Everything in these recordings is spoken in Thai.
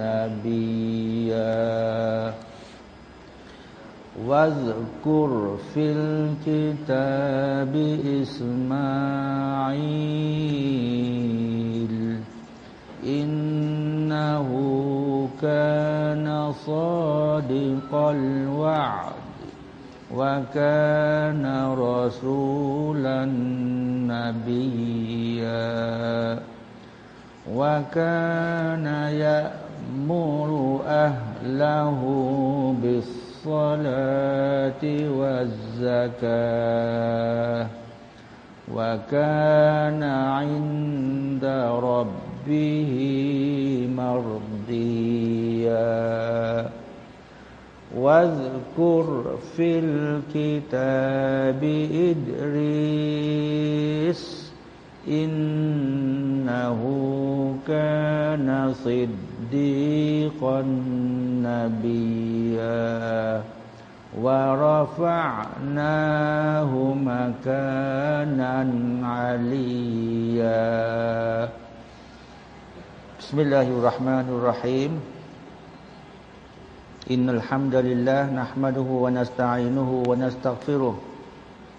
نبيا. واذكر في الكتاب إسماعيل إنه كان صادق الوعد وكان رسولا نبيا. وكان يأمر أهله بالصلاة والزكاة. وكان عند ربه مرضيا. واذكر في الكتاب إدريس إنه كان صديقا نبيا ورفعناه مكانا عليا. بسم الله الرحمن الرحيم. إن الحمد لله نحمده ونستعينه ونستغفره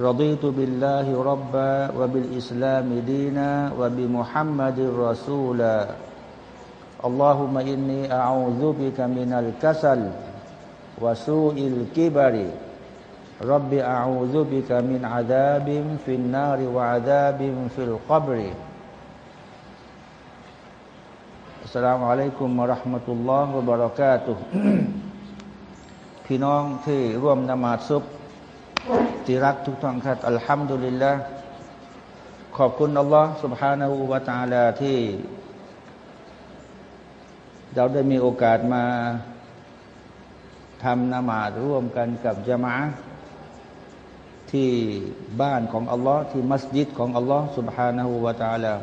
رضيت بالله ربا وبالإسلام دينا وبمحمد رسولا اللهم إني أعوذ بك من الكسل وسوء الكبر رب أعوذ بك من عذاب في النار وعذاب في القبر السلام عليكم ورحمة الله وبركاته พี่น้องที่ร่วมนมาซุบ ที่รักทุกท่านครับอัลฮัมดุลิลละขอบคุณอัลลอฮ์ سبحانه และ تعالى ที่ เราได้มีโอกาสมาทำนมาดร่วมกันกับจามะที่บ้านของอัลลอฮ์ที่มัสยิดของอัลลอฮ์ سبحانه และ تعالى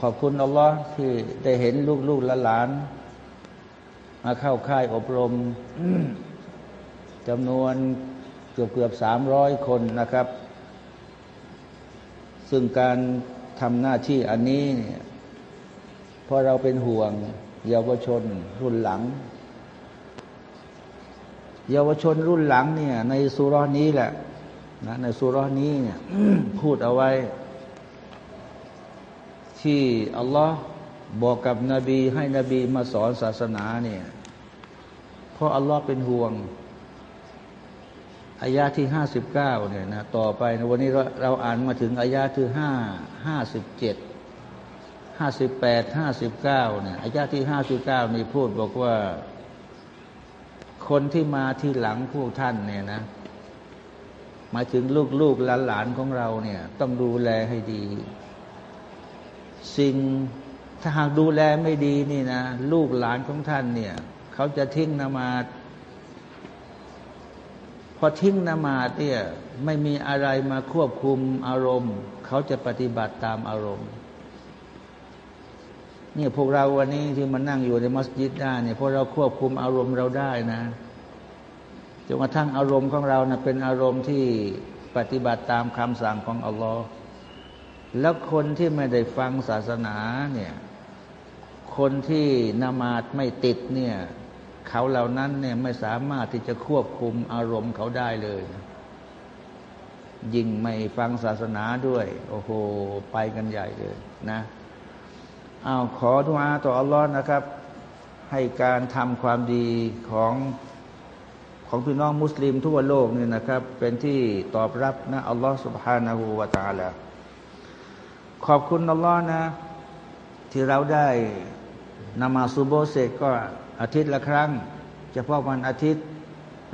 ขอบคุณอัลลอฮ์ที่ได้เห็นลูกๆหลานมาเข้าค่ายอบรม จำนวนเกือบเกือบสามร้อยคนนะครับ ซึ่งการทำหน้าที่อันนี้เนี่ยพราะเราเป็นห่วง เยาวชนรุ่นหลัง เยาวชนรุ่นหลังเนี่ย ในสุรนี้แหละนะในสุรนี้เนี่ยพูดเอาไว้ ที่อัลลอฮ์บอกกับนบีให้นบีมาสอนศาสนาเนี่ยเพราะอัลลอฮ์เป็นห่วง อายาที่ห้าสิบเก้าเนี่ยนะต่อไปนะวันนี้เราเราอ่านมาถึงอายาที่ห้าห้าสิบเจ็ดห้าสิบแปดห้าสิบเก้าเนี่ยอายาที่ห้าสิบเก้านี่พูดบอกว่า คนที่มาที่หลังพวกท่านเนี่ยนะหมายถึงลูกๆหลานของเราเนี่ย ต้องดูแลให้ดี สิ่งถ้าหากดูแลไม่ดีนี่นะลูกหลานของท่านเนี่ย เขาจะทิ้งนมาด พอทิ้งนมาดเนี่ยไม่มีอะไรมาควบคุมอารมณ์ เขาจะปฏิบัติตามอารมณ์เนี่ยพวกเราวันนี้ที่มานั่งอยู่ในมัสยิดได้เนี่ยเพราะเราควบคุมอารมณ์เราได้นะจนกระทั่งอารมณ์ของเรานะเป็นอารมณ์ที่ปฏิบัติตามคำสั่งของอัลลอฮ์แล้วคนที่ไม่ได้ฟังศาสนาเนี่ยคนที่นมาดไม่ติดเนี่ย เขาเหล่านั้นเนี่ยไม่สามารถที่จะควบคุมอารมณ์เขาได้เลย ยิ่งไม่ฟังศาสนาด้วย โอ้โห ไปกันใหญ่เลยนะเอาขอดุอาต่ออัลลอฮ์นะครับ ให้การทำความดีของของพี่น้องมุสลิมทั่วโลกนี่นะครับ เป็นที่ตอบรับนะอัลลอฮ์ سبحانه และ تعالى ขอบคุณอัลลอฮ์นะ ที่เราได้นมาซูโบเสกก็ อาทิตย์ละครั้ง เฉพาะวันอาทิตย์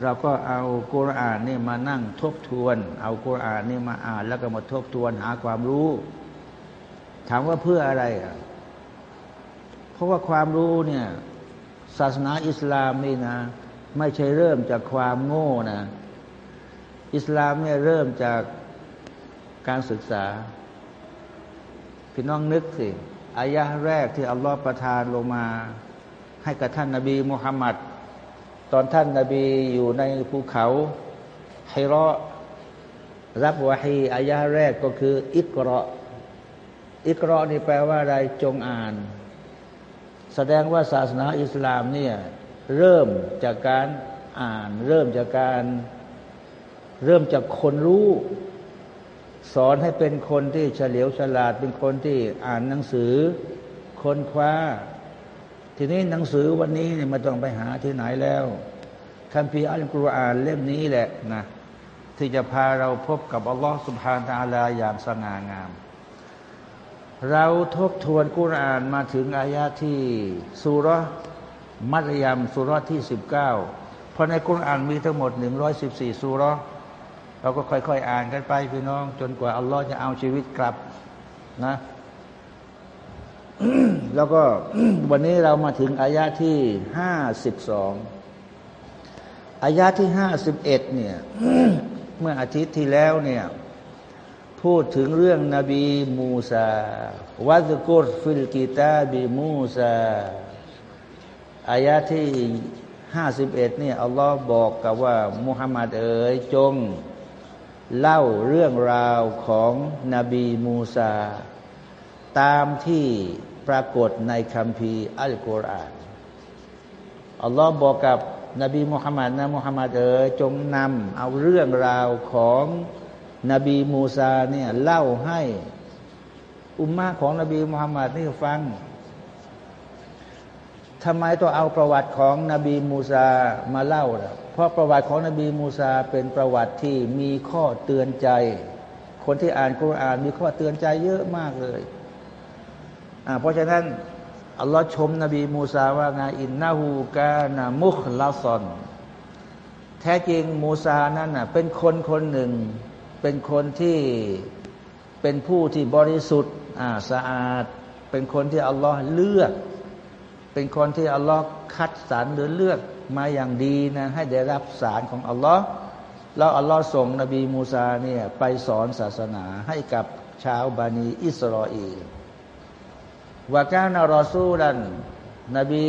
เราก็เอากุรอานนี่มานั่งทบทวน เอากุรอานนี่มาอ่าน แล้วก็มาทบทวนหาความรู้ ถามว่าเพื่ออะไรอะเพราะว่าความรู้เนี่ยศาสนาอิสลามนี่นะ ไม่ใช่เริ่มจากความโง่นะ อิสลามเนี่ยเริ่มจากการศึกษา พี่น้องนึกสิอายะแรกที่อัลลอฮฺประทานลงมา ให้กับท่านนาบีมุฮัมมัดตอนท่านนาบีอยู่ในภูเขาไฮรอรับวะฮีอายะแรกก็คือ อิกรออิกรอนี่แปลว่าอะไรจงอ่าน แสดงว่าศาสนาอิสลามเนี่ยเริ่มจากการอ่าน เริ่มจากการเริ่มจากคนรู้ สอนให้เป็นคนที่เฉลียวฉลาดเป็นคนที่อ่านหนังสือคนคว้า ทีนี้หนังสือวันนี้เนี่ยไม่ต้องไปหาที่ไหนแล้วคัมภีร์อัลกุรอานเล่มนี้แหละนะที่จะพาเราพบกับอัลลอฮฺสุบฮานตาลาอย่างสง่างาม เราทบทวนกุรอานมาถึงอายาที่สุรมัตยามสุรที่สิบเก้าเพราะในกุรอานมีทั้งหมดหนึ่งร้อยสิบสี่สุรเราก็ค่อยๆ อ่านกันไปพี่น้อง จนกว่าอัลลอฮ์จะเอาชีวิตกลับนะ แล้วก็วันนี้เรามาถึงอายาที่ห้าสิบสองอายาที่ห้าสิบเอ็ดเนี่ยเมื่ออาทิตย์ที่แล้วเนี่ยพูดถึงเรื่องนบีมูซาวัซกุรฟิลกิตาบีมูซาอายะที่ห้าสิบเอ็ดเนี่ยอัลลอฮ์บอกกับว่ามุฮัมมัดเอ๋ยจง เล่าเรื่องราวของนบีมูซาตามที่ ปรากฏในคัมภีร์อัลกุรอานอัลลอฮ์บอกกับนบีมุฮัมมัดนะมุฮัมมัดเอ๋ยจงนำเอาเรื่องราวของนบีมูซาเนี่ยเล่าให้อุมมาของนบีมุฮัมมัดนี่ฟังทำไมต้องเอาประวัติของนบีมูซามาเล่าล่ะเพราะประวัติของนบีมูซาเป็นประวัติที่มีข้อเตือนใจ คนที่อ่านกุรอานมีข้อเตือนใจเยอะมากเลย เพราะฉะนั้นอัลลอฮ์ชมนบีมูซาว่าไงอินนาหูกานามุขลาซอน แท้จริงมูซานั้นเป็นคนคนหนึ่ง เป็นคนที่เป็นผู้ที่บริสุทธิ์สะอาด เป็นคนที่อัลลอฮ์เลือก เป็นคนที่อัลลอฮ์คัดสรรหรือเลือกมาอย่างดีนะให้ได้รับสารของอัลลอฮ์แล้วอัลลอฮ์ส่งนบีมูซาเนี่ยไปสอนศาสนาให้กับชาวบานีอิสราเอล ว่ากานารอซูลัน นบี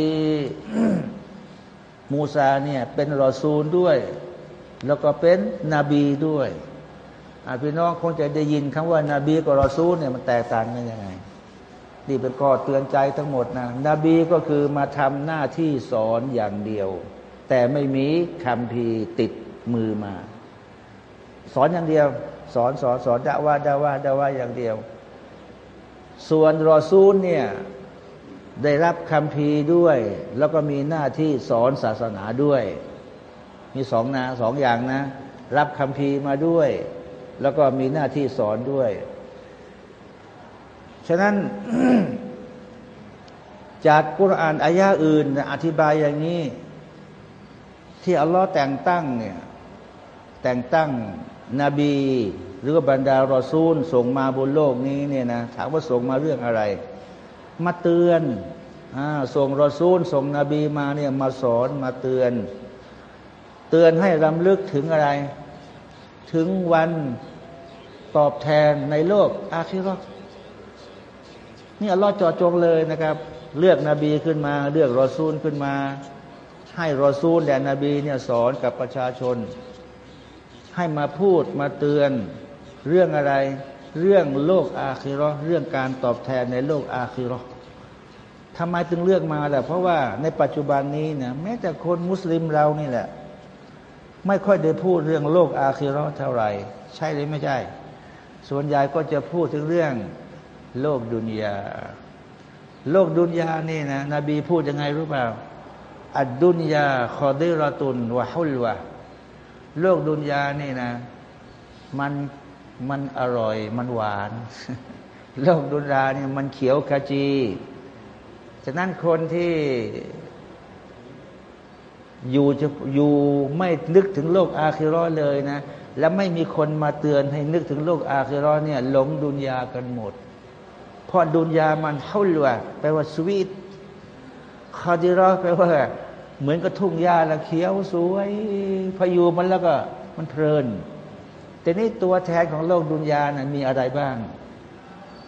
มูซาเนี่ยเป็นรอซูลด้วย แล้วก็เป็นนบีด้วยพี่น้องคงจะได้ยินคำว่านาบีกับรอซูลเนี่ยมันแตกต่างกันยังไงนี่เป็นข้อเตือนใจทั้งหมดนะนบีก็คือมาทำหน้าที่สอนอย่างเดียว แต่ไม่มีคำพีติดมือมา สอนอย่างเดียว สอนสอนสอนดาว่าดาว่าดาว่าอย่างเดียว ส่วนรอซูลเนี่ยได้รับคำพีด้วย แล้วก็มีหน้าที่สอนศาสนาด้วย มีสองนะสองอย่างนะ รับคำพีมาด้วย แล้วก็มีหน้าที่สอนด้วย ฉะนั้นจากกุรอานอายาอื่น อธิบายอย่างนี้ ที่อัลลอฮ์แต่งตั้งเนี่ยแต่งตั้งนบี หรือว่าบรรดารอซูลส่งมาบนโลกนี้เนี่ยนะถามว่าส่งมาเรื่องอะไร มาเตือนอส่งรอซูล ส่งนบีมาเนี่ยมาสอนมาเตือน เตือนให้รำลึกถึงอะไร ถึงวันตอบแทนในโลก อาคิรอนี่อัลลอฮ์จอจงเลยนะครับ เลือกนบีขึ้นมา เลือกรอซูลขึ้นมา ให้รอซูลและนบีเนี่ยสอนกับประชาชน ให้มาพูดมาเตือน เรื่องอะไร เรื่องโลกอาคิรอเรื่องการตอบแทนในโลกอาคิรอทำไมถึงเลือกมาล่ะเพราะว่าในปัจจุบันนี้เนี่ยแม้แต่คนมุสลิมเรานี่แหละ ไม่ค่อยได้พูดเรื่องโลกอาคิรอเท่าไหร่ ใช่หรือไม่ใช่ ส่วนใหญ่ก็จะพูดถึงเรื่องโลกดุนยา โลกดุนยานี่นะนบีพูดยังไงรู้เปล่าอัดดุนยาคอดิรตุนวะฮุลวะโลกดุนยานี่นะ มัน มันอร่อย มันหวาน โลกดุนยานี่ยมันเขียวขจี ฉะนั้นคนที่อยู่จะอยู่ไม่นึกถึงโลกอาคิรอเลยนะ และไม่มีคนมาเตือนให้นึกถึงโลกอาคิรอเนี่ยหลงดุนยากันหมด เพราะดุนยามันเท่าลวแปลว่าสวีทคาดิรอแปลว่า เหมือนกับทุ่งหญ้าละเขียวสวย พายุมันแล้วก็มันเพลิน แต่นี่ตัวแทนของโลกดุนยานะ่ะมีอะไรบ้าง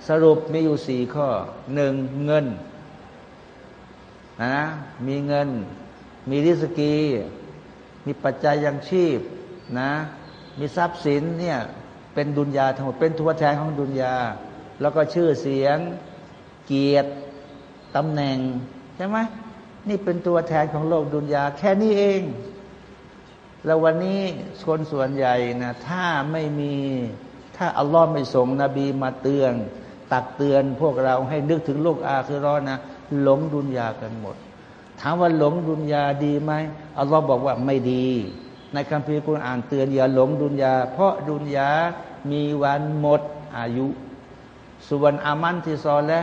สรุปมีอยู่สี่ข้อหนึ่งเงินนะมีเงิน มีริสกี มีปัจจัยยังชีพนะมีทรัพย์สินเนี่ยเป็นดุนยาทั้งหมดเป็นตัวแทนของดุนยา แล้วก็ชื่อเสียง เกียรติตำแหน่งใช่ไหมนี่เป็นตัวแทนของโลกดุนยา แค่นี้เอง แล้ววันนี้คนส่วนใหญ่นะถ้าไม่มีถ้าอัลลอฮ์ไม่ส่งนบีมาเตือน ตักเตือนพวกเราให้นึกถึงโลกอาคือร้อนนะหลงดุนยากันหมด ถามว่าหลงดุนยาดีไหมอัลลอฮ์บอกว่าไม่ดี ในคัมภีร์กุรอานเตือนอย่าหลงดุนยา เพราะดุนยามีวันหมดอายุ ส่วนอามันที่ซอและ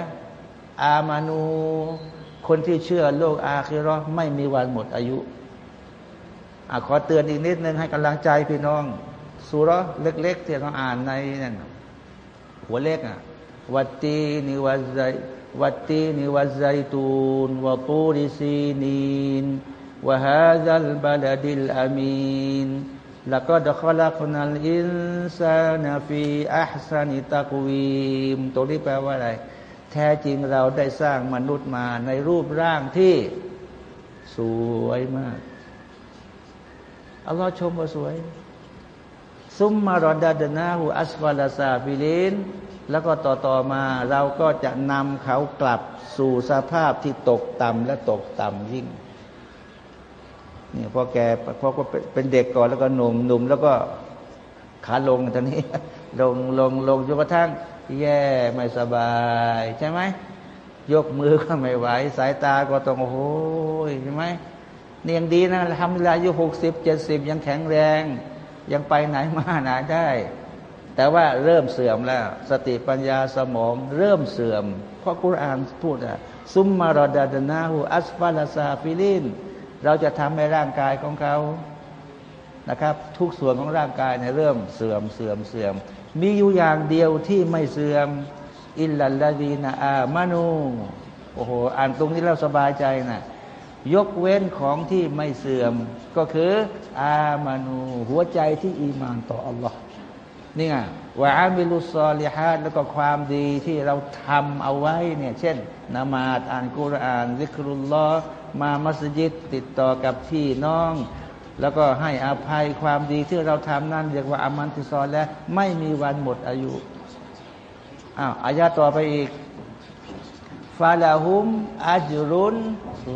อามานู คนที่เชื่อโลกอาคิรอไม่มีวันหมดอายุ อขอเตือนอีกนิดนึงให้กำลังใจพี่น้องสุรเล็กๆที่เราอ่านในนั่นหัวเล็กอะวัตตีนิวัใจวัตตีนิวัไซตูนวตูริซีนีนวะฮาซัลบาลดิลอามีนแล้วก็ดขลักนัลอินซานาฟีอัพซานิตะกวีมตรงนี้แปลว่าอะไร แท้จริงเราได้สร้างมนุษย์มาในรูปร่างที่สวยมาก อัลลอฮ์ชมว่าสวย ซุมมารอดาดนาหูอัสฟาลาซาฟิลินแล้วก็ต่อต่อมาเราก็จะนำเขากลับสู่สภาพที่ตกต่ำและตกต่ำยิ่งเนี่ยพอแกพอก็เป็นเด็กก่อนแล้วก็หนุ่มหนุ่มแล้วก็ขาลงตอนนี้ ลงลงลงจนกระทั่ง แย่ไม่สบาย ใช่ไหมยกมือก็ไม่ไหว สายตาก็ต้องโอ้ยใช่ไหม นี่ยังดีนะทำเวลาอายุหกสิบเจ็ดสิบยังแข็งแรง ยังไปไหนมาไหนได้ แต่ว่าเริ่มเสื่อมแล้ว สติปัญญาสมองเริ่มเสื่อม เพราะกุรอานพูดثم رددناه أسفل سافلين เราจะทำให้ร่างกายของเขานะครับ ทุกส่วนของร่างกายเนี่ยเริ่มเสื่อมเสื่อมเสื่อม มีอยู่อย่างเดียวที่ไม่เสื่อม อิลลัลลาดีนาอามานูโอ้โหอ่านตรงนี้เราสบายใจนะ ยกเว้นของที่ไม่เสื่อม ก็คือ อามานู หัวใจที่อีมานต่ออัลลอฮ์นี่ไงว่าอามิลุซอลิฮัดแล้วก็ความดีที่เราทำเอาไว้เนี่ยเช่นนามาดอ่านกุรอานซิกรุลลอมามัสยิดติดต่อกับพี่น้อง แล้วก็ให้อภัยความดีที่เราทำนั่นเรียกว่าอามันติซอลแล้วไม่มีวันหมดอายุอ้าวอายาต่อไปอีก ฟาลาหุมอัจรุน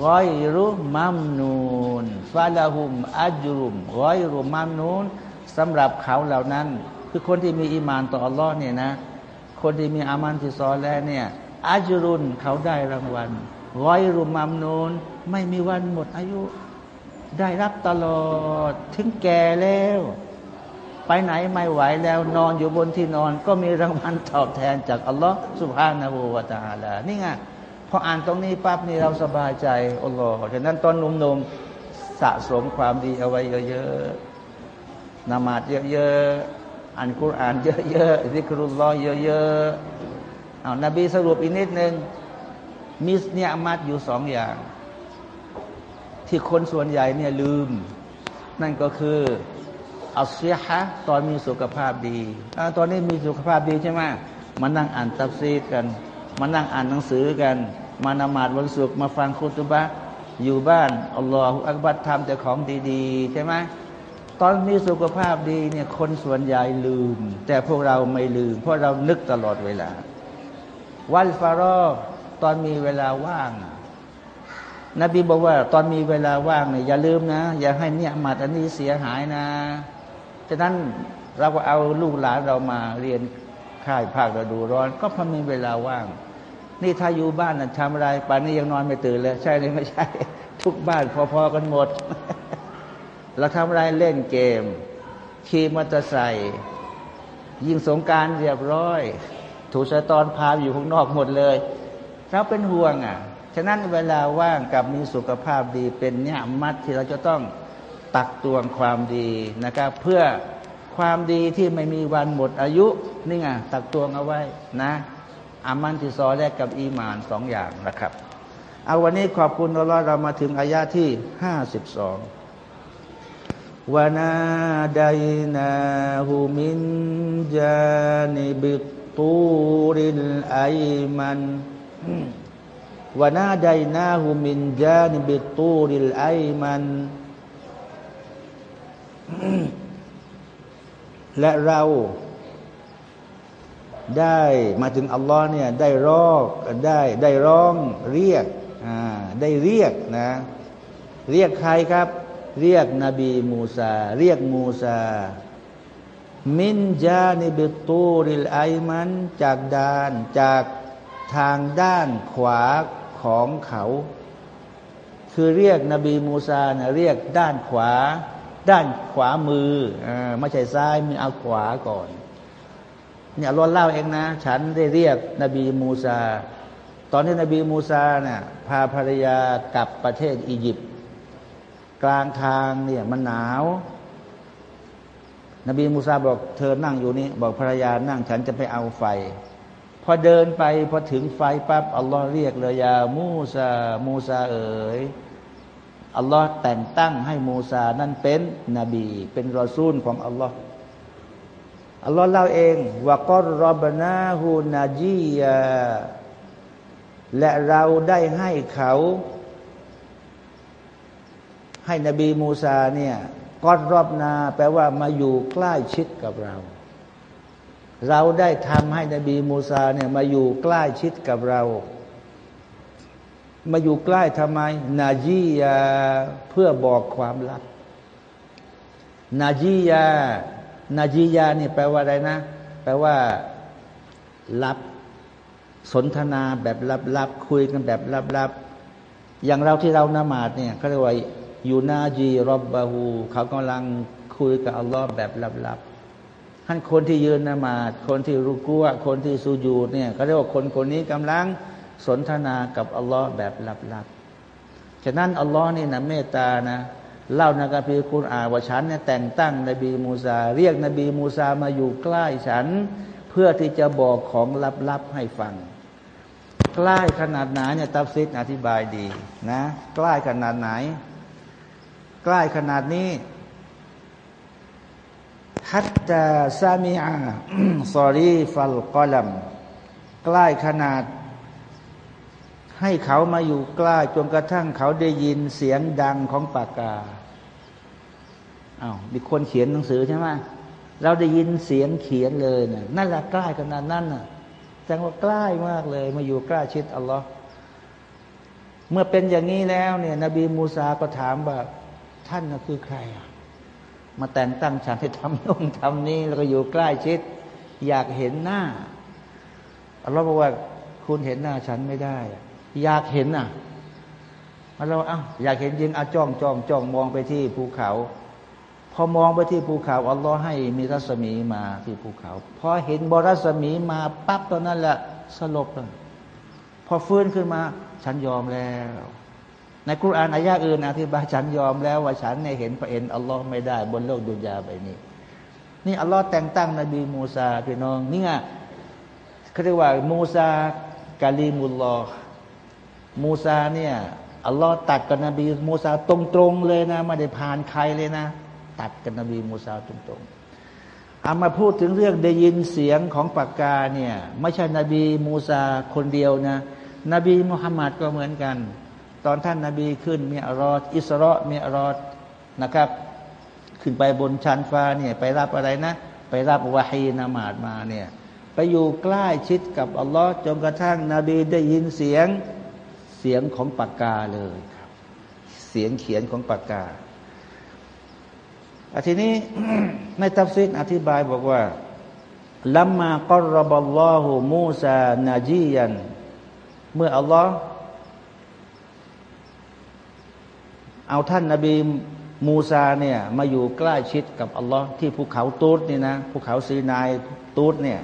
รอยรุมัมนูนฟาลาหุมอัจรุมรอยรุมัมนูนสำหรับเขาเหล่านั้น คือคนที่มีอิมานต่ออัลลอฮ์เนี่ยนะ คนที่มีอามันที่ซอแล้วเนี่ยอาจรุนเขาได้รางวัลร้อยรุมัมนูนไม่มีวันหมดอายุ ได้รับตลอดถึงแก่แล้ว ไปไหนไม่ไหวแล้วนอนอยู่บนที่นอน ก็มีรางวัลตอบแทนจากอัลลอฮ์สุบฮานาหูวาตาลานี่ไงพออ่านตรงนี้ปั๊บนี่เราสบายใจอัลลอฮ์ฉะนั้นตอนหนุ่มๆสะสมความดีเอาไว้เยอะๆนมาดเยอะๆอ่านกุรานเยอะๆซิกรุลลอฮ์เยอะๆเอานบีสรุปอีกนิดหนึ่งมีเนี่ยมัดอยู่สองอย่าง ที่คนส่วนใหญ่เนี่ยลืม นั่นก็คือ อัลเซียฮะตอนมีสุขภาพดีอตอนนี้มีสุขภาพดีใช่ไหมมานั่งอ่านตับซีกัน มานั่งอ่านหนังสือกัน มานมาดวันศุกร์มาฟังคุตุบะอยู่บ้านอัลลอฮฺอักบัดทำแต่ของดีๆ ใช่ไหมตอนมีสุขภาพดีเนี่ยคนส่วนใหญ่ลืม แต่พวกเราไม่ลืม เพราะเรานึกตลอดเวลา วันฟารอตอนมีเวลาว่างนบีบอกว่า ตอนมีเวลาว่างเนี่ยอย่าลืมนะ อย่าให้เนี่ยมัดอันนี้เสียหายนะ ฉะนั้นเราก็เอาลูกหลานเรามาเรียนค่ายภาคฤดูร้อน ก็พอมีเวลาว่าง นี่ถ้าอยู่บ้านนะทำอะไรป่านนี้ยังนอนไม่ตื่นเลย ใช่หรือไม่ใช่ ทุกบ้านพอๆกันหมด เราทำอะไรเล่นเกม ขี่มอเตอร์ไซค์ยิงสงการเรียบร้อย ถูกชะตอนพาอยู่ข้างนอกหมดเลยเราเป็นห่วงอะ ฉะนั้นเวลาว่างกับมีสุขภาพดีเป็นเนี่ยมัดที่เราจะต้อง ตักตวงความดีนะครับเพื่อความดีที่ไม่มีวันหมดอายุนี่ไงตักตวงเอาไว้นะอามันที่ซอแรกกับอีมานสองอย่างนะครับ เอาวันนี้ขอบคุณเราเรามาถึงอายาที่ห้าสิบสองวนาดายนาหูมินจานิบิตูริลไอมันวนาดายนาหูมินจานิบิตูริลไอมัน และเราได้มาถึงอัลลอฮ์เนี่ยได้ร้องได้ได้ร้องเรียกอ่าได้เรียกนะ เรียกใครครับ เรียกนบีมูซา เรียกมูซา มินจานิบิตูริลไอมันจากด้านจากทางด้านขวาของเขา คือเรียกนบีมูซานะเรียกด้านขวา ด้านขวามืออไม่ใช่ซ้ายมีเอาขวาก่อน เนี่ยรอนเล่าเองนะ ฉันได้เรียกนบีมูซา ตอนที่นบีมูซาเนี่ยพาภรรยากลับประเทศอียิปต์กลางทางเนี่ยมันหนาว นบีมูซาบอกเธอนั่งอยู่นี่บอกภรรยานั่งฉันจะไปเอาไฟ พอเดินไปพอถึงไฟปั๊บอัลลอฮ์เรียกเลยยามูซา มูซาเอ๋ย อัลลอฮ์แต่งตั้งให้มูซานั่นเป็นนบี เป็นรอซูลของอัลลอฮ์อัลลอฮ์เล่าเองว่ากอรบนาฮูนาจียาและเราได้ให้เขา ให้นบีมูซาเนี่ยกอรอบนา แปลว่ามาอยู่ใกล้ชิดกับเรา เราได้ทำให้นบีมูซาเนี่ยมาอยู่ใกล้ชิดกับเรา มาอยู่ใกล้ทำไม นาจียาเพื่อบอกความลับ นาจียา นาจียานี่แปลว่าอะไรนะ แปลว่า ลับ สนทนาแบบลับๆคุยกันแบบลับๆอย่างเราที่เรานมาดเนี่ยเขาเรียกว่าอยู่นาจีรอบบาหูเขากำลังคุยกับอัลลอฮ์แบบลับๆท่านคนที่ยืนนมาดคนที่รุกัวคนที่สูญูดเนี่ยเขาเรียกว่าคนคนนี้กำลัง สนทนากับอัลลอฮ์แบบลับๆ ฉะนั้นอัลลอฮ์นี่นะเมตตานะเล่าในกัมภีร์คุณอ่านว่าฉันเนี่ยแต่งตั้งนบีมูซา เรียกนบีมูซามาอยู่ใกล้ฉัน เพื่อที่จะบอกของลับๆให้ฟัง ใกล้ขนาดไหนเนี่ยตัฟซิดอธิบายดีนะใกล้ขนาดไหน ใกล้ขนาดนี้ฮัตตาซามีอาซอรีฟัลกอลัมใกล้ขนาด ให้เขามาอยู่ใกล้จนกระทั่งเขาได้ยินเสียงดังของปากกาอา้าวมีคนเขียนหนังสือใช่ไหมเราได้ยินเสียงเขียนเลยนะนั่นแหละใกล้ขนาดนั้นน่ะแสดงว่าใกล้มากเลย มาอยู่ใกล้ชิดอัลลอฮ์เมื่อเป็นอย่างนี้แล้วเนี่ย นบีมูซาก็ถามว่าท่านคือใครอะมาแต่งตั้งฉันให้ทำนู่นทำนี้แล้วก็อยู่ใกล้ชิด อยากเห็นหน้าอัลลอฮ์บอกว่าคุณเห็นหน้าฉันไม่ได้ อยากเห็นอะเราเอ้าอยากเห็นยิงอาจ้องจ้องจ้องมองไปที่ภูเขา พอมองไปที่ภูเขาอัลลอฮ์ให้มีรัศมีมาที่ภูเขา พอเห็นบรัศมีมาปั๊บตอนนั้นแหละสลบเลยพอฟื้นขึ้นมา ฉันยอมแล้ว ในคุรานอายะอื่นอธิบายฉันยอมแล้วว่าฉันเนี่ยเห็นพระองค์อัลลอฮ์ไม่ได้ บนโลกดุนยาใบนี้ นี่อัลลอฮ์แต่งตั้งนบีมูซาพี่น้องนี่ไงเขาเรียกว่ามูซา كليم الله มูซาเนี่ยอัลลอฮ์ตรัสกับนบีมูซาตรงๆเลยนะไม่ได้ผ่านใครเลยนะ ตรัสกับนบีมูซาตรงๆเอามาพูดถึงเรื่องได้ยินเสียงของปากกาเนี่ยไม่ใช่นบีมูซาคนเดียวนะ นบีมุฮัมมัดก็เหมือนกัน ตอนท่านนาบีขึ้นมีอรอดอิสระมีอรอดนะครับ ขึ้นไปบนชั้นฟ้าเนี่ยไปรับอะไรนะ ไปรับวะฮีนามาดมาเนี่ยไปอยู่ใกล้ชิดกับอัลลอฮ์จนกระทั่งนบีได้ยินเสียง เสียงของปากกาเลยเสียงเขียนของปากกาทีนี้ในตัฟซิดอธิบายบอกว่าلما قرب الله موسى نجيا เมื่ออัลลอฮ์เอาท่านนาบีมูซาเนี่ยมาอยู่ใกล้ชิดกับอัลลอฮ์ที่ภูเขาตูรนี่นะภูเขาซีนายตูรเนี่ย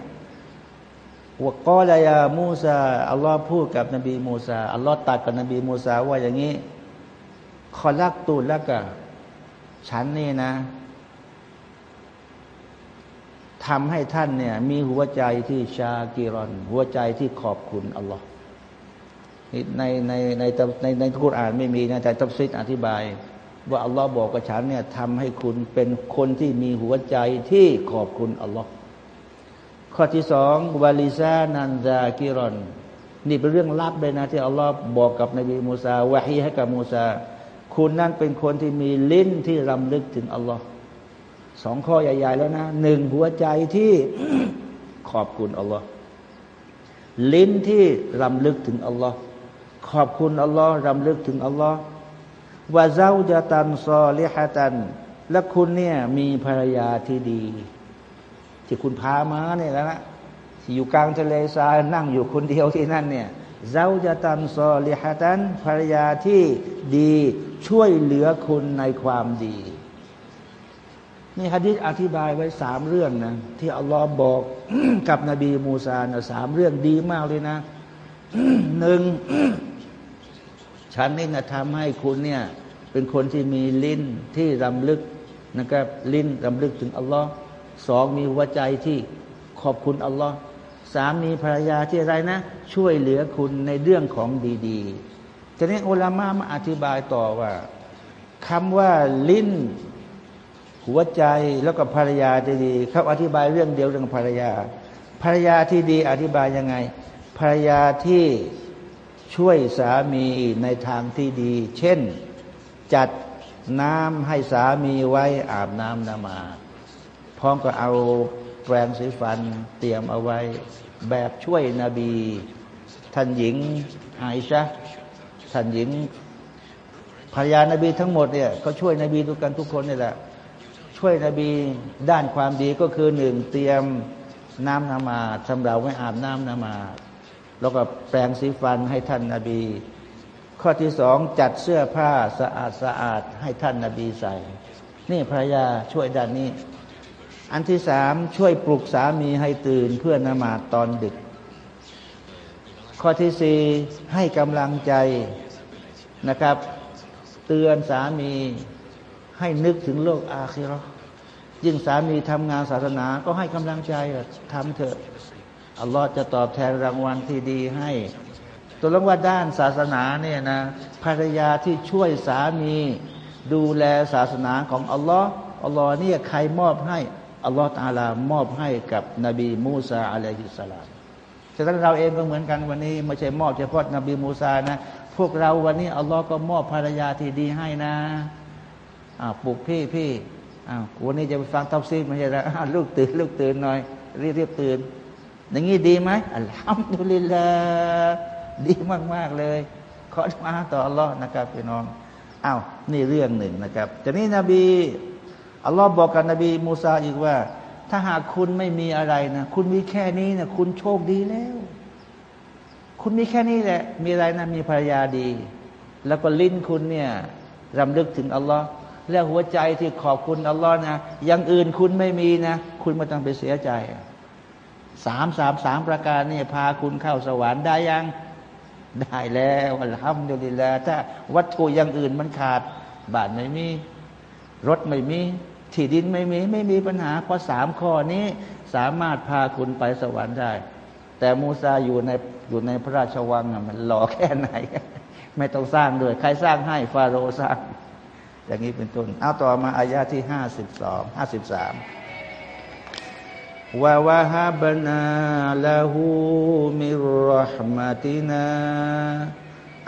وقال يا موسىอัลลอฮ์พูดกับนบีมูซาอัลลอฮ์ตรัสกับนบีมูซาว่าอย่างนี้ขอลักตูล้วก็ฉันนี่นะทำให้ท่านเนี่ย มีหัวใจที่ชากีรอน หัวใจที่ขอบคุณอัลลอฮ์ในในในในในทุกอ่านไม่มีนะแต่ตัฟซิดอธิบาย ว่าอัลลอฮ์บอกกับฉันเนี่ยทำให้คุณเป็นคนที่มีหัวใจที่ขอบคุณอัลลอฮ์ ข้อที่สองวาลิซานันซากิรอนนี่เป็นเรื่องลับเลยนะที่อัลลอฮ์บอกกับนบีมูซาวะฮีให้กับมูซา คุณนั่นเป็นคนที่มีลิ้นที่รำลึกถึงอัลลอฮ์สองข้อใหญ่ ๆ แล้วนะหนึ่งหัวใจที่ขอบคุณอัลลอฮ์ลิ้นที่รำลึกถึงอัลลอฮ์ขอบคุณอัลลอฮ์รำลึกถึงอัลลอฮ์วาเจ้าจะตันซอลิฮะตัน และคุณเนี่ยมีภรรยาที่ดี ที่คุณพามาเนี่ยแล้วนะที่อยู่กลางทะเลทรายนั่งอยู่คนเดียวที่นั่นเนี่ยเจ้าจะตันซอลิฮะตันภรรยาที่ดีช่วยเหลือคุณในความดีนี่ฮะดิษอธิบายไว้สามเรื่องนะที่อัลลอฮ์บอกกับนบีมูซานะสามเรื่องดีมากเลยนะหนึ่งฉันนี่นะทำให้คุณเนี่ยเป็นคนที่มีลิ้นที่รำลึกนะครับลิ้นรำลึกถึงอัลลอฮ์ สองมีหัวใจที่ขอบคุณอัลลอฮ์สามมีภรรยาที่อะไรนะ ช่วยเหลือคุณในเรื่องของดีๆทีนี้อุลามะมาอธิบายต่อว่าคำว่าลิ้น หัวใจแล้วก็ภรรยาที่ดีเขาอธิบายเรื่องเดียวเรื่องภรรยา ภรรยาที่ดีอธิบายยังไง ภรรยาที่ช่วยสามีในทางที่ดี เช่น จัดน้ำให้สามีไว้อาบน้ำนมา พร้อมก็เอาแปรงสีฟันเตรียมเอาไว้ แบบช่วยนบี ท่านหญิงไอชะท่านหญิงภรรยานาบีทั้งหมดเนี่ยเขาช่วยนบีทุกกันทุกคนนี่แหละ ช่วยนบีด้านความดีก็คือหนึ่งเตรียมน้ำนมาสำหรับไว้อาบน้ำนมาแล้วก็แปรงสีฟันให้ท่านนาบี ข้อที่สองจัดเสื้อผ้าสะอาดสะอาดให้ท่านนาบีใส่ นี่ภรรยาช่วยด้านนี้ อันที่สามช่วยปลุกสามีให้ตื่นเพื่อนมาตอนดึก ข้อที่สี่ให้กำลังใจนะครับ เตือนสามีให้นึกถึงโลกอาคิรอยิ่งสามีทำงานศาสนาก็ให้กำลังใจทำเถอะอัลลอฮ์จะตอบแทนรางวัลที่ดีให้ ตัวลงว่าด้านศาสนาเนี่ยนะภรรยาที่ช่วยสามี ดูแลศาสนาของอัลลอฮ์อัลลอฮ์เนี่ยใครมอบให้ อัลลอฮ์ตาลามอบให้กับนบีมูซาอะลัยฮิสสลามฉะนั้นเราเองก็เหมือนกันวันนี้ไม่ใช่มอบเฉพาะนบีมูซานะ พวกเราวันนี้อัลลอฮ์ก็มอบภรรยาที่ดีให้นะอ้าวปลุกพี่พี่อ้าววันนี้จะไปฟังทับซีไม่ใช่แล้วลูกตื่นลูกตื่นหน่อยรีบรีบตื่น อย่างนี้ดีไหมอัลฮัมดุลิลลาดีมากมากเลย ขอมาต่ออัลลอฮ์นะครับพี่น้องอ้าวนี่เรื่องหนึ่งนะครับจากนี้นบี อัลลอฮ์บอกกับนบีมูซาอีกว่า ถ้าหากคุณไม่มีอะไรนะคุณมีแค่นี้นะคุณโชคดีแล้ว คุณมีแค่นี้แหละ มีอะไรนะมีภรรยาดี แล้วก็ลิ้นคุณเนี่ยรำลึกถึงอัลลอฮ์แล้วหัวใจที่ขอบคุณอัลลอฮ์นะอย่างอื่นคุณไม่มีนะ คุณไม่ต้องไปเสียใจสามสามสามประการนี่พาคุณเข้าสวรรค์ได้ยังได้แล้วอัลฮัมดุลิลลาถ้าวัตถุอย่างอื่นมันขาด บาทไม่มี รถไม่มี ที่ดินไม่มีไม่มีปัญหาเพราะสามข้อนี้สามารถพาคุณไปสวรรค์ได้ แต่มูซาอยู่ในอยู่ในพระราชวังมันหล่อแค่ไหน ไม่ต้องสร้างด้วย ใครสร้างให้ฟาโรสร้าง อย่างนี้เป็นต้นเอาต่อมาอายาที่ห้าสิบสองห้าสิบสามวาวาฮาบนาละหูมิรหมตินา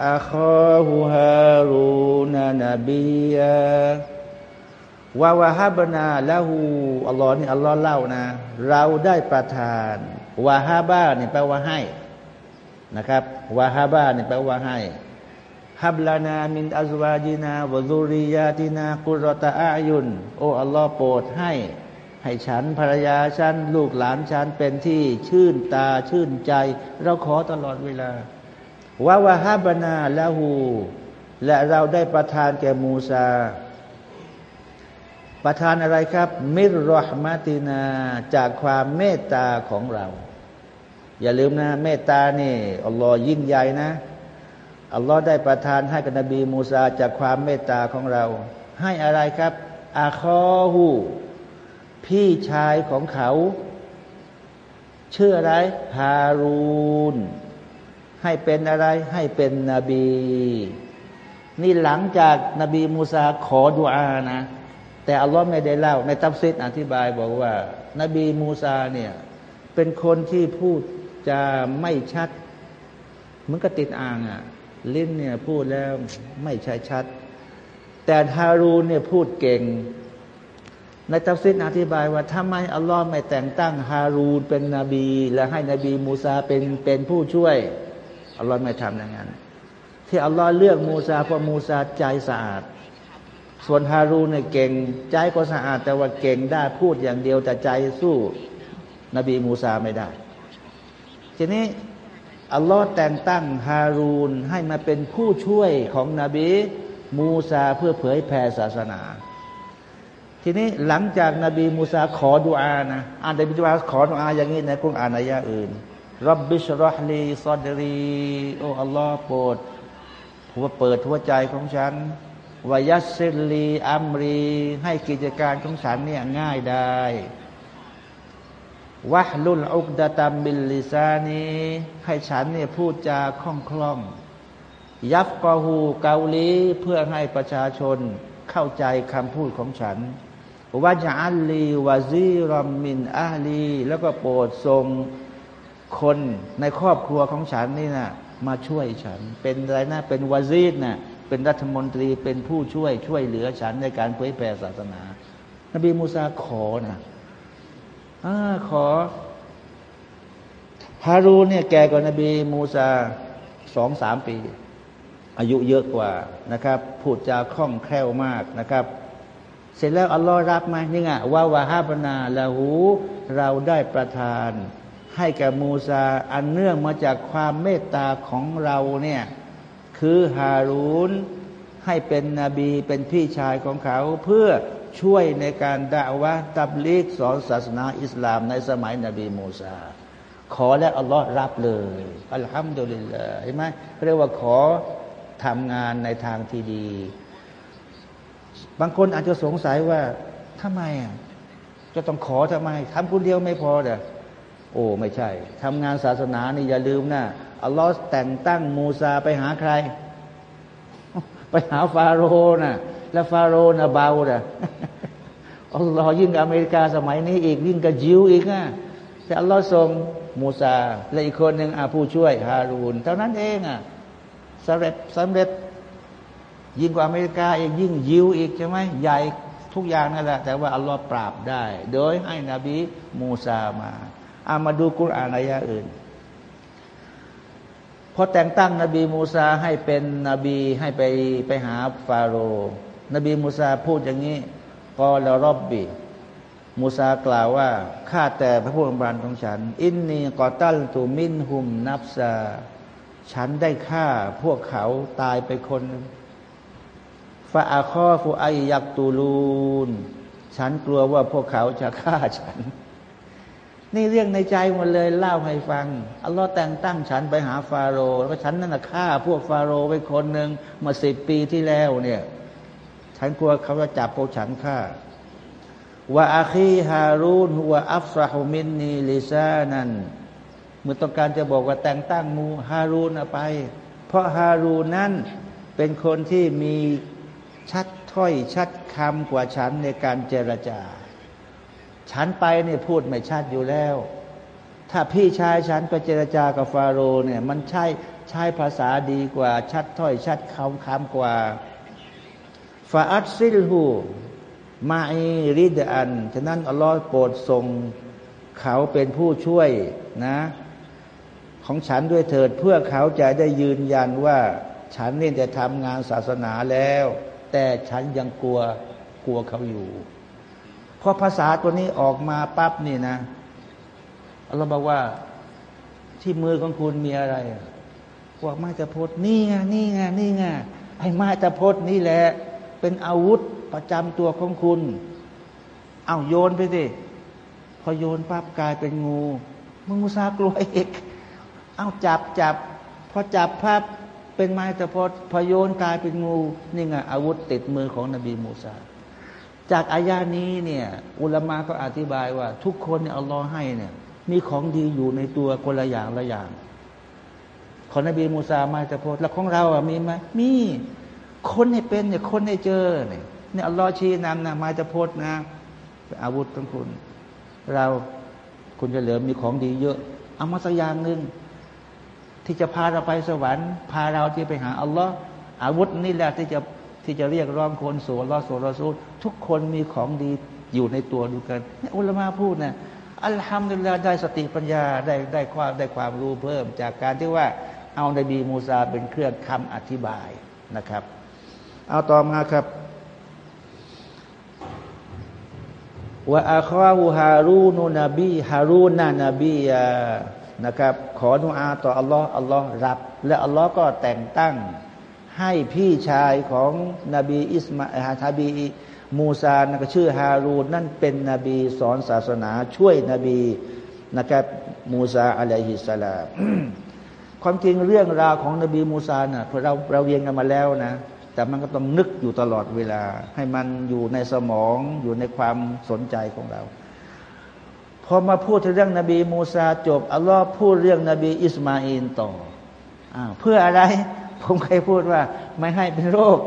อัคอฮุฮารูนนบียา วาวาฮับนาละหูอัลลอฮ์นี่อัลลอฮ์เล่านะ เราได้ประทานวาฮาบ้านี่แปลว่าให้นะครับวาฮาบ้านี่แปลว่าให้ฮับลานามินอัซวาจินาวะซุริยาตินากุรตะอายุนโอ้อัลลอฮ์โปรดให้ให้ฉันภรรยาฉันลูกหลานฉันเป็นที่ชื่นตาชื่นใจ เราขอตลอดเวลาวาวาฮาบนาละหูและเราได้ประทานแก่มูซา ประทานอะไรครับ มิรอฮมาตินาจากความเมตตาของเรา อย่าลืมนะ เมตตานี่อัลลอฮ์ยิ่งใหญ่นะอัลลอฮ์ได้ประทานให้กับนบีมูซาจากความเมตตาของเรา ให้อะไรครับ อาคอหูพี่ชายของเขา ชื่ออะไร ฮารูน ให้เป็นอะไรให้เป็นนบี นี่หลังจากนบีมูซาขอดุอานะ แต่อัลลอฮ์ไม่ได้เล่า ในตัฟซีรอธิบายบอกว่า นบีมูซาเนี่ยเป็นคนที่พูดจะไม่ชัดเหมือนกับติดอ่างอะ่ะลิ้นเนี่ยพูดแล้วไม่ใช่ชัด แต่ฮารูนเนี่ยพูดเก่ง ในตัฟซีรอธิบายว่าทำไมอัลลอฮ์ไม่แต่งตั้งฮารูนเป็นนบี และให้นบีมูซาเป็นเป็นผู้ช่วยอัลลอฮ์ไม่ทำอย่างนั้นที่อัลลอฮ์เลือกมูซาเพราะมูซาใจสะอาด ส่วนฮารูนเนี่ยเก่งใจก็สะอาด แต่ว่าเก่งได้พูดอย่างเดียวแต่ใจสู้ นบีมูซาไม่ได้ ทีนี้อัลลอฮ์แต่งตั้งฮารูนให้มาเป็นผู้ช่วยของนบีมูซาเพื่อเผยแผ่ศาสนา ทีนี้หลังจากนบีมูซาขอดุอานะอ่านนบีดุอาขอดุอาอย่างนี้ในกุรอานอายะอื่นرب اشرح لي صدري โออัลลอฮ์โปรดหัวเปิดหัวใจของฉัน ويسر لي أمري ให้กิจการของฉันเนี่ยง่ายได้واحلل عقدة من لساني ให้ฉันเนี่ยพูดจาคล่องคล่องيفقهوا قولي เพื่อให้ประชาชนเข้าใจคำพูดของฉันواجعل لي وزيرا من أهلي แล้วก็โปรดทรงคนในครอบครัวของฉันนี่นะมาช่วยฉัน เป็นอะไรนะเป็นวาซีดนะ เป็นรัฐมนตรีเป็นผู้ช่วยช่วยเหลือฉันในการเผยแผ่ศาสนา นบีมูซาขอนะอขอฮารูเนี่ยแกกว่านบีมูซาสองสามปี อายุเยอะกว่านะครับ พูดจาคล่องแคล่วมากนะครับ เสร็จแล้วอัลลอฮ์รับไหมนี่ไงว่าวาฮาบนาละหูเราได้ประทาน ให้แกมูซาอันเนื่องมาจากความเมตตาของเราเนี่ย คือฮารูนให้เป็นนบีเป็นพี่ชายของเขาเพื่อช่วยในการด่าวะตับลีกสอนศาสนาอิสลามในสมัยนบีมูซา ขอและอัลลอฮ์รับเลยอัลฮัมดุลิลลาห์เห็นไหมเรียกว่าขอทำงานในทางที่ดี บางคนอาจจะสงสัยว่าทำไมอะจะต้องขอทำไมทำคนเดียวไม่พอเด้อโอ้ไม่ใช่ทำงานศาสนานี่อย่าลืมนะ อัลลอฮ์แต่งตั้งมูซาไปหาใคร ไปหาฟาโรห์นะแล้วฟาโรห์นะเบาเด้ออัลลอฮ์ยิ่งอเมริกาสมัยนี้อีกยิ่งกับยิวอีกนะแต่อัลลอฮ์ส่งมูซาและอีกคนหนึ่งอาผู้ช่วยฮารูนเท่านั้นเองอะสำเร็จสำเร็จ ยิ่งกว่าอเมริกาเองยิ่งยิวอีกใช่ไหมใหญ่ทุกอย่างนั่นแหละแต่ว่าอัลลอฮ์ปราบได้ โดยให้นบีมูซามาอามาดูกุรอานอายะอื่น พอแต่งตั้งนบีมูซาให้เป็นนบีให้ไปไปหาฟาโรห์นบีมูซาพูดอย่างนี้กอลรอบบีมูซากล่าวว่าข้าแต่พระผู้บานของฉัน อินนีกอตัลตูมินหุมนับซาฉันได้ฆ่าพวกเขาตายไปคนนึงฟาอาคอฟูไอยักตูลูน ฉันกลัวว่าพวกเขาจะฆ่าฉัน นี่เรื่องในใจหมดเลยเล่าให้ฟัง อัลลอฮ์แต่งตั้งฉันไปหาฟาโรห์แล้วฉันนั่นฆ่าพวกฟาโรห์ไปคนหนึ่งมาสิบปีที่แล้วเนี่ย ฉันกลัวเขาจะจับพวกฉันฆ่าว่าอาคีฮารูนหัวอัฟราฮุมินนีลิซานันเมื่อต้องการจะบอกว่าแต่งตั้งมูฮารูนไป เพราะฮารูนนั้นเป็นคนที่มีชัดถ้อยชัดคำกว่าฉันในการเจรจา ฉันไปเนี่ยพูดไม่ชัดอยู่แล้ว ถ้าพี่ชายฉันไปเจรจากับฟาโรห์เนี่ย มันใช่ใช้ภาษาดีกว่า ชัดถ้อยชัดคำคำกว่าฟาอัตซิลหูมาอีริดอัน ฉะนั้นอัลลอฮ์โปรดส่งเขาเป็นผู้ช่วยนะ ของฉันด้วยเถิดเพื่อเขาจะได้ยืนยันว่าฉันนี่จะทำงานศาสนาแล้ว แต่ฉันยังกลัวกลัวเขาอยู่ อภาษาตัวนี้ออกมาปั๊บนี่นะอัลลอฮ์บอกว่าที่มือของคุณมีอะไรพว่าไม้ตะพดนี่ไงนี่ไงนี่ไงไอ้ไม้ตะพดนี่แหละ เป็นอาวุธประจำตัวของคุณ เอาโยนไปสิพอโยนปั๊บกลายเป็นงูมึงมุซากลัวเอกเอาจับจับพอจับพับเป็นไม้ตะพดพอโยนกลายเป็นงู นี่ไงอาวุธติดมือของนบีมูซา จากอายานี้เนี่ยอุลมะก็อธิบายว่า ทุกคนเนี่ยอัลลอฮ์ให้เนี่ย มีของดีอยู่ในตัวคนละอย่างละอย่าง ของนบีมูซามาจะพูดแล้วของเราอะมีไหมมี คนให้เป็นเนี่ยคนให้เจอเนี่ยเนี่ยอัลลอฮ์ชี้นำนะมาจะพูดนะอาวุธของคุณ เราคุณจะเหลือมีของดีเยอะเอามาสักอย่างหนึ่งที่จะพาเราไปสวรรค์ พาเราที่ไปหาอัลลอฮ์อาวุธนี่แหละที่จะ ที่จะเรียกร้องคนสู่ลอสู่รอซูทุกคนมีของดีอยู่ในตัวดูกันนี่อุลมะพูดนะอัลฮัมดุลิลลาได้สติปัญญาได้ได้ความได้ความรู้เพิ่ม จากการที่ว่าเอาในบีมูซาเป็นเครื่องคำอธิบายนะครับ เอาต่อมาครับว่าอาคาฮูฮารูนูนบีฮารูนานบีนะครับ ขอดุอาต่ออัลลอฮ์อัลลอฮ์รับ และอัลลอฮ์ก็แต่งตั้ง ให้พี่ชายของนบีอิสมาฮาบีมูซานะก็ชื่อฮารูนนั่นเป็นนบีสอนศาสนาช่วยนบีนะครับมูซาอะลัยฮิสสลามความจริงเรื่องราวของนบีมูซานะ่ะเราเราเรียนกันมาแล้วนะ แต่มันก็ต้องนึกอยู่ตลอดเวลา ให้มันอยู่ในสมองอยู่ในความสนใจของเรา พอมาพูดถึงเรื่องนบีมูซาจบอัลลอฮ์พูดเรื่องนบีอิสมาอีลต่อเพื่ออะไร ผมเคยพูดว่า ไม่ให้เป็นโรค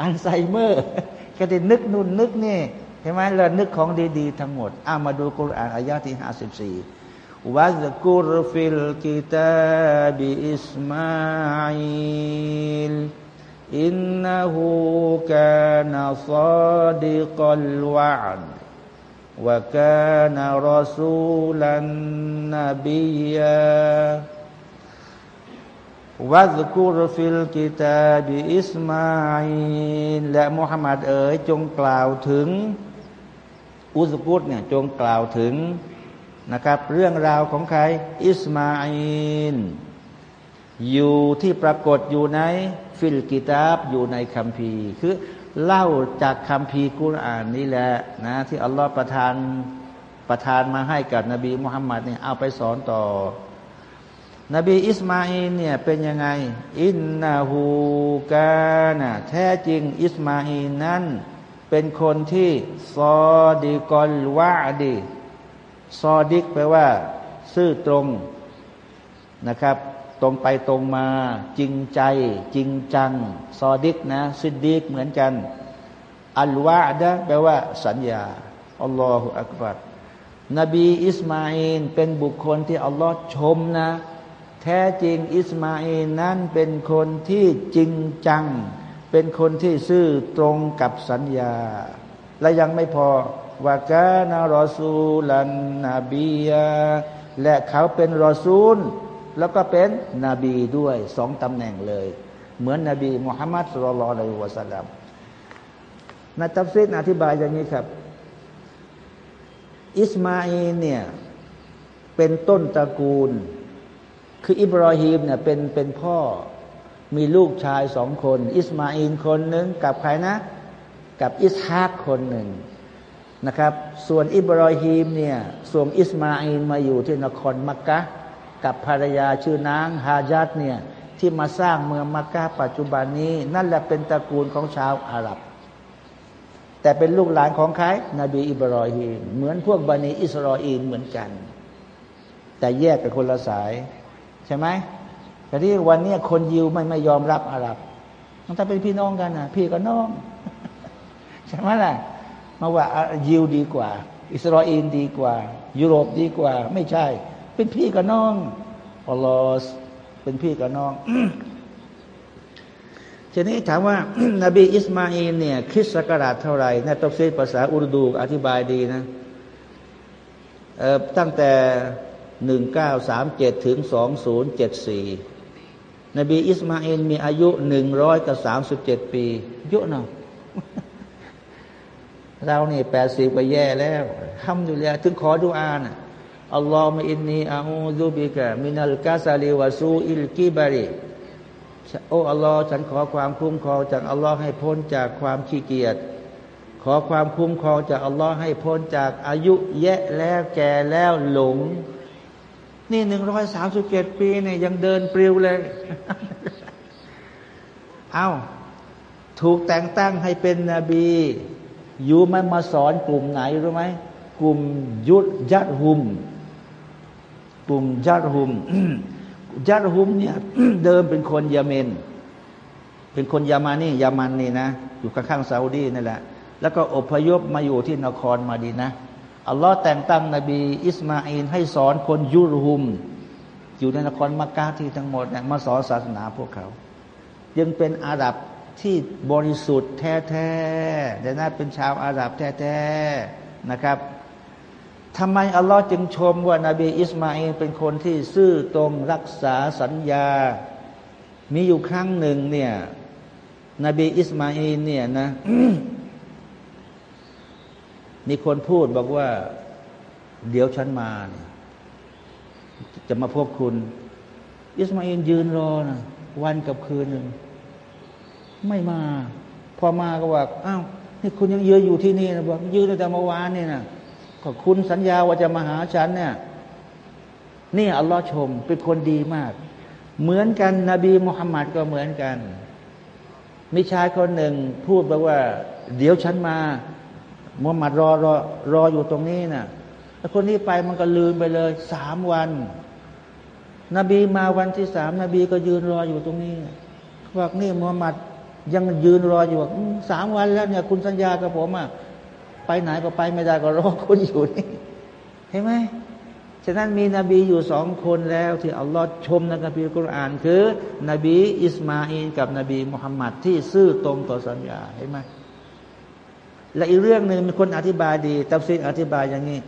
อัลไซเมอร์ก็ได้นึกนู่นนึกนี่เห็นไหมเรานึกของดีๆ ทั้งหมดเอามาดูกุรอานอายะที่ห้าสิบสี่واذكر في الكتاب إسماعيل إنه كان صادق الوعد وكان رسولا نبيا واذكر في الكت اب إسماعيل และมุฮัมมัดเอ๋ยจงกล่าวถึง อุสกุตเนี่ยจงกล่าวถึงนะครับ เรื่องราวของใคร อิสมาอีลอยู่ที่ปรากฏอยู่ในفي الكتاب อยู่ในคัมภีร์ คือเล่าจากคัมภีร์กุรอานนี่แหละนะที่อัลลอฮฺประทานประทานมาให้กับนบีมุฮัมมัดเนี่ยเอาไปสอนต่อ นบีอิสมาอินเนี่ยเป็นยังไง إنه كان แท้จริงอิสมาอินนั้น เป็นคนที่صادق الوعد صادق แปลว่า ซื่อตรงนะครับ ตรงไปตรงมา จริงใจ จริงจัง صادق นะ صديق เหมือนกัน الوعد แปลว่า สัญญาالله أكبرนบีอิสมาอินเป็นบุคคลที่อัลลอฮ์ชมนะ แท้จริงอิสมาอินนั้นเป็นคนที่จริงจัง เป็นคนที่ซื่อตรงกับสัญญา และยังไม่พอวากานารอซูลันนบียและเขาเป็นรอซูล แล้วก็เป็นนบีด้วยสองตำแหน่งเลย เหมือนนบีมุฮัมมัดสุลลัลลอฮุวะสัลลัมในตัฟซีรอธิบายอย่างนี้ครับ อิสมาอินเนี่ยเป็นต้นตระกูล คืออิบราฮิมเนี่ยเป็นเป็นพ่อมีลูกชายสองคน อิสมาอินคนหนึ่งกับใครนะ กับอิสฮากคนหนึ่งนะครับ ส่วนอิบราฮิมเนี่ยส่งอิสมาอินมาอยู่ที่นครมักกะกับภรรยาชื่อนางฮาญัรเนี่ยที่มาสร้างเมืองมักกะปัจจุบันนี้ นั่นแหละเป็นตระกูลของชาวอาหรับ แต่เป็นลูกหลานของใครนบีอิบราฮิมเหมือนพวกบันิอิสราเอลเหมือนกัน แต่แยกกันคนละสาย ใช่ไหมแต่ที่วันนี้คนยิวไม่ไม่ยอมรับอาหรับมันถ้าเป็นพี่น้องกันนะพี่กับน้องใช่ไหมล่ะมาว่ายิวดีกว่า อิสราเอลดีกว่า ยุโรปดีกว่า ไม่ใช่ เป็นพี่กับน้องอัลลอฮ์เป็นพี่กับน้องทีนี้ถามว่า นบีอิสมาอินเนี่ยคริสต์ศักราชเท่าไหร่ในตัฟซีรภาษาอุรดูอธิบายดีนะตั้งแต่ หนึ่งเก้าสามเจ็ดถึงสองศูนย์เจ็ดสี่นบีอิสมาอินมีอายุหนึ่งร้อยกับสามสิบเจ็ดปีเยอะเนาะเรานี่แปดสิบก็แย่แล้วทำอยู่แล้วถึงขอดุอานะاللهم إني أعوذ بك من الكسل وسوء الكبرโอ้อัลลอฮ์ฉันขอความคุ้มครองจากอัลลอฮ์ให้พ้นจากความขี้เกียจขอความคุ้มครองจากอัลลอฮ์ให้พ้นจากอายุแยะแล้วแก่แล้วหลง นี่หนึ่งร้อยสามสิบเจ็ดปีเนี่ยยังเดินปลิวเลย เอา้าถูกแต่งตั้งให้เป็นนบีอยู่มันมาสอนกลุ่มไหนรู้ไหมกลุ่มยุดยัดหุม กลุ่มยัดหุมยัดหุมเนี่ยเดิมเป็นคนยาเมน เป็นคนยามานี่ยามันนี่นะ อยู่ข้างๆซาอุดีนั่นแหละ แล้วก็อพยพมาอยู่ที่นครมาดีนะ อัลลอฮ์แต่งตั้งนบี อิสมาอินให้สอนคนยุรหุม อยู่ในนครมักกะที่ทั้งหมดเนี่ยมาสอนศาสนาพวกเขา ยังเป็นอาหรับที่บริสุทธิ์แท้ๆแต่น่าเป็นชาวอาหรับแท้ๆนะครับทำไมอัลลอฮ์จึงชมว่านาบีอิสมาอินเป็นคนที่ซื่อตรงรักษาสัญญา มีอยู่ครั้งหนึ่งเนี่ยนบีอิสมาอินเนี่ยนะ มีคนพูดบอกว่า เดี๋ยวฉันมาเนี่ยจะมาพบคุณ อิสมาอินยืนรอนะวันกับคืนหนึ่งไม่มา พอมาก็ว่าอ้าวนี่คุณยังยืนอยู่ที่นี่นะบอกยืนตั้งแต่เมื่อวานนี่นะก็คุณสัญญาว่าจะมาหาฉันเนี่ยนี่อัลลอฮ์ชมเป็นคนดีมาก เหมือนกันนบีมุฮัมมัดก็เหมือนกัน มีชายคนหนึ่งพูดบอกว่า เดี๋ยวฉันมา มุฮัมมัดรอรอรออยู่ตรงนี้นะ่ะแล้วคนนี้ไปมันก็ลืมไปเลยสามวัน นบีมาวันที่สามนบีก็ยืนรออยู่ตรงนี้บอกนี่มุฮัมมัดยังยืนรออยู่สามวันแล้วเนี่ย คุณสัญญากับผมอะไปไหนก็ไปไม่ได้ก็รอคุณอยู่นี่เห็นไหมฉะนั้นมีนบีอยู่สองคนแล้ว ที่อัลลอฮ์ชมในคัมภีร์กุรอาน คือ นบีอิสมาอินกับนบีมุฮัมมัดที่ซื่อตรงต่อสัญญาเห็นไหม และอีกเรื่องหนึ่งมีคนอธิบายดีตัฟซีอธิบายอย่างนี้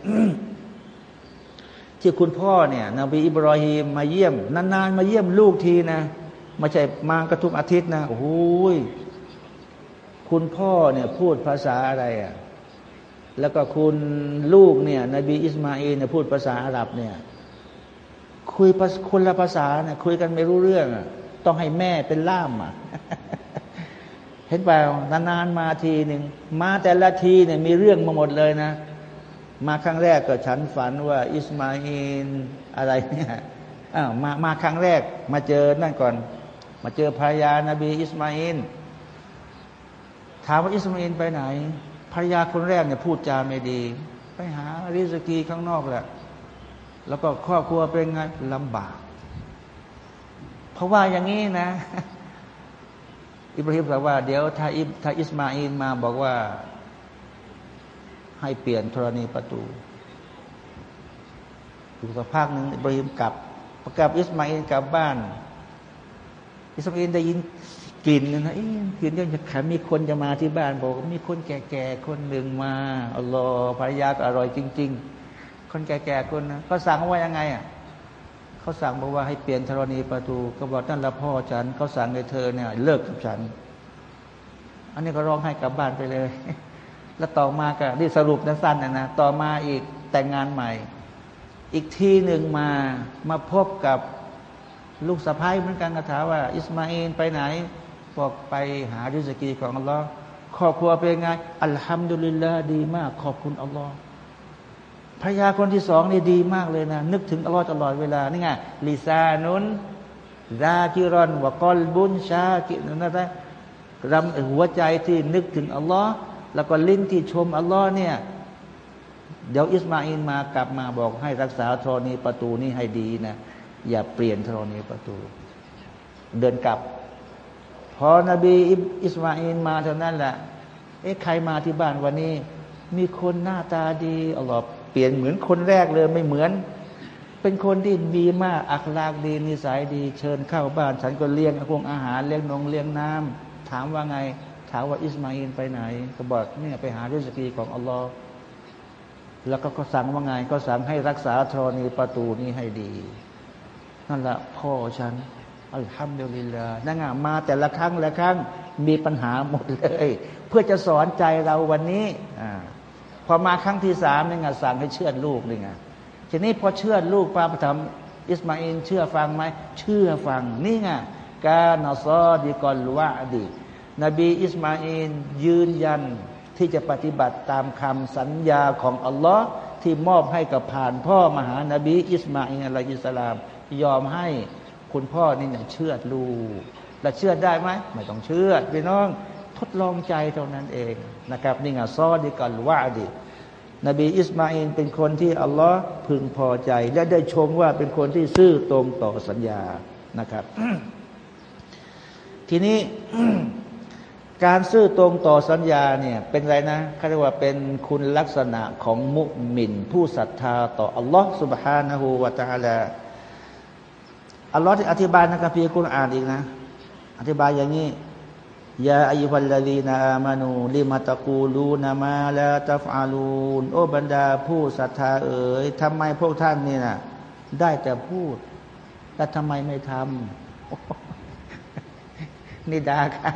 ที่คุณพ่อเนี่ยนบีอิบรอฮีมมาเยี่ยม นานๆ มาเยี่ยมลูกทีนะไม่ใช่มากระทุกอาทิตย์นะโอ้ยคุณพ่อเนี่ยพูดภาษาอะไรอะแล้วก็คุณลูกเนี่ยนบีอิสมาอิลเนี่ยพูดภาษาอาหรับเนี่ย คุยคนละภาษาเนี่ยคุยกันไม่รู้เรื่องอะต้องให้แม่เป็นล่ามอะ เห็นเปล่านานๆมาทีหนึ่งมาแต่ละทีเนี่ยมีเรื่องมาหมดเลยนะ มาครั้งแรกก็ฉันฝันว่าอิสมาอินอะไรเนี่ยอ้าวมามาครั้งแรก มาเจอนั่นก่อน มาเจอภรรยานาบีอิสมาอินถามว่าอิสมาอินไปไหนภรรยาคนแรกเนี่ยพูดจาไม่ดี ไปหาริสกีข้างนอกแหละแล้วก็ครอบครัวเป็นไงลำบาก เพราะว่าอย่างนี้นะ อิบราฮิมบอกว่าเดี๋ยวถ้าอิถ้าอิสมาอินมาบอกว่า ให้เปลี่ยนธรณีประตูอยู่สักพักหนึ่งอิบราฮิมกลับประกาศอิสมาอินกลับบ้าน อิสมาอินได้ยินกลิ่นนะกลิ่นยังจะขมีคนจะมาที่บ้านบอกมีคนแก่ๆคนหนึ่งมาอัลลอฮ์ภรรยาก็อร่อยจริง ๆ คนแก่ๆคนนะเขาสั่งว่ายังไงอะ เขาสั่งบอกว่าให้เปลี่ยนธรณีประตูก็บอกนั่นละพ่อฉันเขาสั่งให้เธอเนี่ยเลิกกับฉัน อันนี้ก็ร้องให้กลับบ้านไปเลย แล้วต่อมาก็นี่สรุปสั้นๆนะนะต่อมาอีกแต่งงานใหม่ อีกทีหนึ่งมามาพบกับลูกสะพ้ายเหมือนกันกระถาว่า อิสมาอินไปไหนบอกไปหาริสกีของอัลลอฮ์ครอบครัวเป็นไงอัลฮัมดุลิลลาห์ดีมาก ขอบคุณอัลลอฮ์ ภรรยาคนที่สองนี่ดีมากเลยนะ นึกถึงอัลลอฮ์ตลอดเวลา นี่ไงลิซานุนซากิรอนวะกอลบุนชากินั่นนะรำหัวใจที่นึกถึงอัลลอฮ์แล้วก็ลิ้นที่ชมอัลลอฮ์เนี่ย เดี๋ยวอิสมาอินมากลับมาบอกให้รักษาธรณีประตูนี้ให้ดีนะ อย่าเปลี่ยนธรณีประตู เดินกลับ พอนบีอิสมาอินมาเท่านั้นแหละเอ๊ะใครมาที่บ้านวันนี้ มีคนหน้าตาดีอัลลอฮ์ ปลี่ยนเหมือนคนแรกเลยไม่เหมือน เป็นคนที่ดีมาก อักลากดีนิสัยดี เชิญเข้าบ้าน ฉันก็เลี้ยงพวงอาหารเลี้ยงนงเลี้ยงน้ำถามว่าไง ถามว่าอิสมาอินไปไหน ก็บอกเนี่ยไปหาริสกีของอัลลอฮ์แล้วก็ก็สั่งว่าไง ก็สั่งให้รักษาธรณีประตูนี้ให้ดี นั่นแหละพ่อฉันอัลฮัมดุลิลลาห์นั่งมาแต่ละครั้งละครั้งมีปัญหาหมดเลย เพื่อจะสอนใจเราวันนี้อ่า พอมาครั้งที่สามนี่ไงสั่งให้เชื่อลูกนี่ไงทีนี้พอเชื่อลูกปาประทำอิสมาอินเชื่อฟังไหมเชื่อฟังนี่ไงกานอซอดีกอลวะดี นบีอิสมาอินยืนยันที่จะปฏิบัติตามคำสัญญาของอัลลอฮ์ที่มอบให้กับผ่านพ่อมหานบีอิสมาอินอะลัยฮิสลาม ยอมให้คุณพ่อนี่เนี่ยเชื่อลูก แล้วเชื่อได้ไหมไม่ต้องเชื่อพี่น้องทดลองใจเท่านั้นเอง นะครับนี่ไงซอดีกันว่าดีนบีอิสมาอินเป็นคนที่อัลลอฮ์พึงพอใจ และได้ชมว่าเป็นคนที่ซื่อตรงต่อสัญญานะครับ ทีนี้การซื่อตรงต่อสัญญาเนี่ยเป็นไรนะเขาเรียกว่าเป็นคุณลักษณะของมุมินผู้ศรัทธาต่ออัลลอฮ์ سبحانه และ تعالى อัลลอฮ์ที่อธิบายในคัมภีร์กุรอานอีกนะ อธิบายอย่างนี้ ยาอายุพัลลดีนาอามานูลิมาตะกูลูนามาลาตัฟอาลูนโอบรรดาผู้ศรัทธาเอ๋ยทำไมพวกท่านนี่นะได้แต่พูดแต่ทำไมไม่ทำนี่ด่าใคร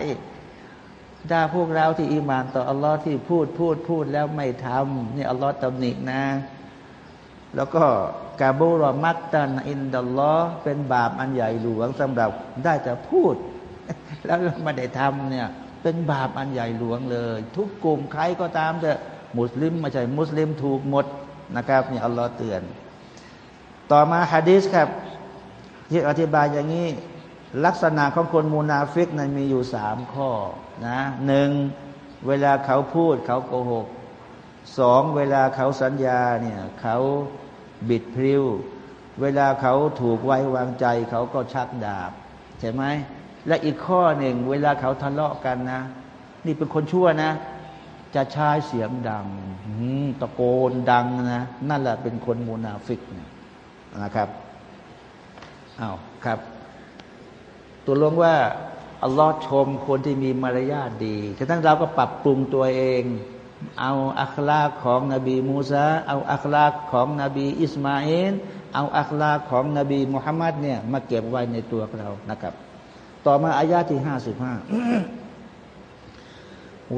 ด่าพวกเราที่อิมานต่ออัลลอฮ์ที่พูดพูดพูดแล้วไม่ทำนี่อัลลอฮ์ตำหนินะ แล้วก็กาบูรอมักตันอินดัลลอฮ์เป็นบาปอันใหญ่หลวงสำหรับได้แต่พูด แล้วไม่ได้ทำเนี่ย เป็นบาปอันใหญ่หลวงเลย ทุกกลุ่มใครก็ตามจะมุสลิมไม่ใช่มุสลิมถูกหมดนะครับนี่อัลลอฮ์เตือน ต่อมาฮะดีษครับ ที่อธิบายอย่างนี้ ลักษณะของคนมูนาฟิกนั้นมีอยู่สามข้อนะหนึ่งเวลาเขาพูดเขาโกหกสองเวลาเขาสัญญาเนี่ยเขาบิดพลิ้ว เวลาเขาถูกไว้วางใจ เขาก็ชักดาบ ใช่ไหม และอีกข้อหนึ่ง เวลาเขาทะเลาะกันนะ นี่เป็นคนชั่วนะ จะใช้เสียงดังตะโกนดังนะ นั่นแหละเป็นคนมูนาฟิกนะครับอ้าวครับ ตัวลงว่าอัลลอฮ์ชมคนที่มีมารยาทดีฉะนั้นเราก็ปรับปรุงตัวเอง เอาอัคลากของนบีมูซาเอาอัคลากของนบีอิสมาอินเอาอัคลากของนบีมุฮัมมัดเนี่ยมาเก็บไว้ในตัวเรานะครับ ต่อมาอายาที่ห้าสิบห้า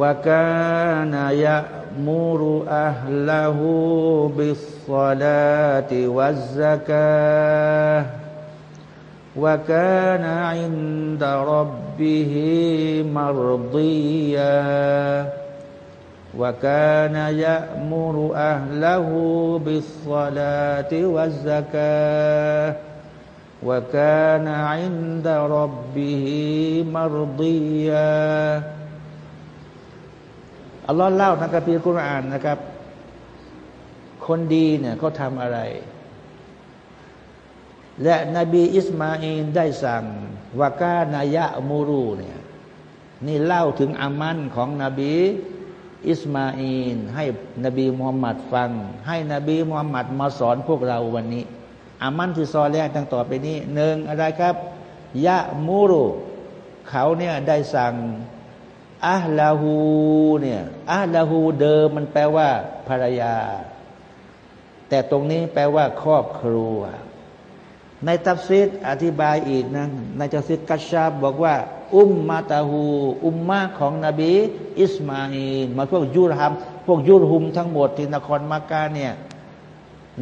وكان يأمر أهله بالصلاة والزكاة وكان عند ربบิฮิมารดียาวกานยะมูรุอัลลหูบิสซาลาติวัซซะกา وكان عند ربه مرضيا อัลลอฮ์เล่าในกัมภีร์กุรอานนะครับ คนดีเนี่ยเขาทำอะไร และนบีอิสมาอินได้สั่งวากานายะมูรูเนี่ยนี่เล่าถึงอามันของนบีอิสมาอินให้นบีมุฮัมมัดฟัง ให้นบีมุฮัมมัดมาสอนพวกเราวันนี้ อามันที่ซอแรกตั้งต่อไปนี้หนึ่งอะไรครับยะมูรุเขาเนี่ยได้สั่งอัลลาหูเนี่ยอัลลาหูเดิมมันแปลว่า ภรรยา แต่ตรงนี้แปลว่าครอบครัว ในตัฟซีรอธิบายอีกนะในตัฟซีรกัชชาฟบอกว่า أمته อุมมาของนบี อิสมาอินมาพวกญุรฮุมพวกญุรฮุมทั้งหมดที่นครมักกะเนี่ย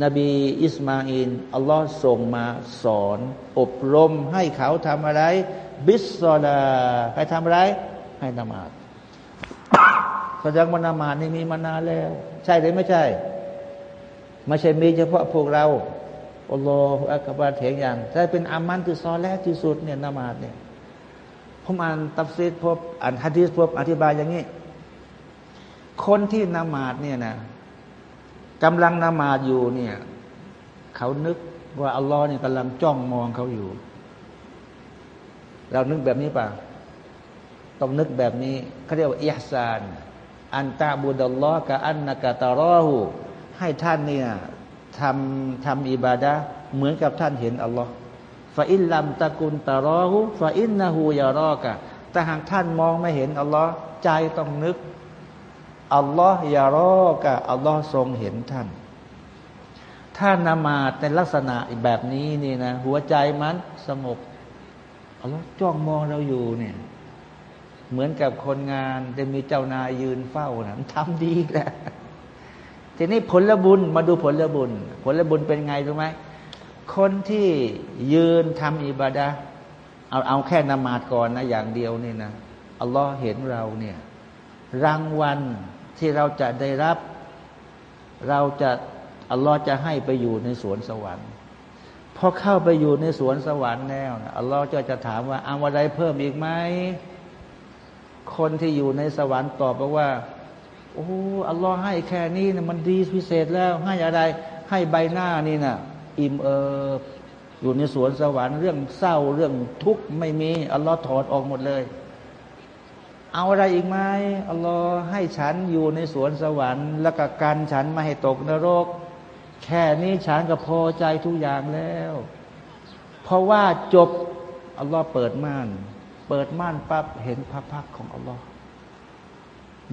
นบีอิสมาอินอัลลอฮ์ส่งมาสอน อบรมให้เขาทำอะไร بالصلاة ให้ทำอะไร ให้นมาดแสดงว่านมาดนี่มีมานานแล้ว ใช่หรือไม่ใช่ ไม่ใช่มีเฉพาะพวกเราอัลลอฮฺอักบารเถียงอย่างถ้าเป็นอามันที่ซอแรกที่สุดเนี่ยนมาดเนี่ยผมอ่านตัฟซีดพบอ่านฮะดีษพบอธิบายอย่างนี้ คนที่นมาดเนี่ยนะ กำลังนมาดอยู่เนี่ยเขานึกว่าอัลลอฮ์เนี่ยกำลังจ้องมองเขาอยู่ เรานึกแบบนี้ป่ะต้องนึกแบบนี้เขาเรียกว่าอิฮซาน อันตาบุดัลลอฮ์กะอันนักตารอหูให้ท่านเนี่ยทำทำอิบาดะเหมือนกับท่านเห็นอัลลอฮ์ฟาอินลัมตะกุนตารอหูฟาอินนะฮูยารอกะแต่หากท่านมองไม่เห็นอัลลอฮ์ใจต้องนึก อัลลอฮ์ยารอกะอัลลอฮ์ทรงเห็นท่าน ถ้านมาดในลักษณะแบบนี้นี่นะ หัวใจมันสงบอัลลอฮ์จ้องมองเราอยู่เนี่ย เหมือนกับคนงานจะมีเจ้านายยืนเฝ้านะทำดีแหละทีนี้ผลบุญมาดูผลบุญ ผลบุญเป็นไงรู้ไหมคนที่ยืนทำอิบาดะเอาเอาแค่นมาดก่อนนะอย่างเดียวนี่นะอัลลอฮ์เห็นเราเนี่ย รางวัล ที่เราจะได้รับ เราจะอัลลอฮ์จะให้ไปอยู่ในสวนสวรรค์พอเข้าไปอยู่ในสวนสวรรค์แล้วอัลลอฮ์จะจะถามว่าเอาอะไรเพิ่มอีกไหมคนที่อยู่ในสวรรค์ตอบบอกว่า โอ้อัลลอฮ์ให้แค่นี้นะมันดีพิเศษแล้วให้อะไรให้ใบหน้านี่นะอิ่มเอิบอยู่ในสวนสวรรค์เรื่องเศร้าเรื่องทุกข์ไม่มีอัลลอฮ์ถอดออกหมดเลย เอาอะไรอีกไหมอัลลอฮ์ให้ฉันอยู่ในสวนสวรรค์ แล้วก็กันฉันไม่ให้ตกนรก แค่นี้ฉันก็พอใจทุกอย่างแล้ว เพราะว่าจบอัลลอฮ์เปิดม่าน เปิดม่านปั๊บเห็นพระพักของอัลลอฮ์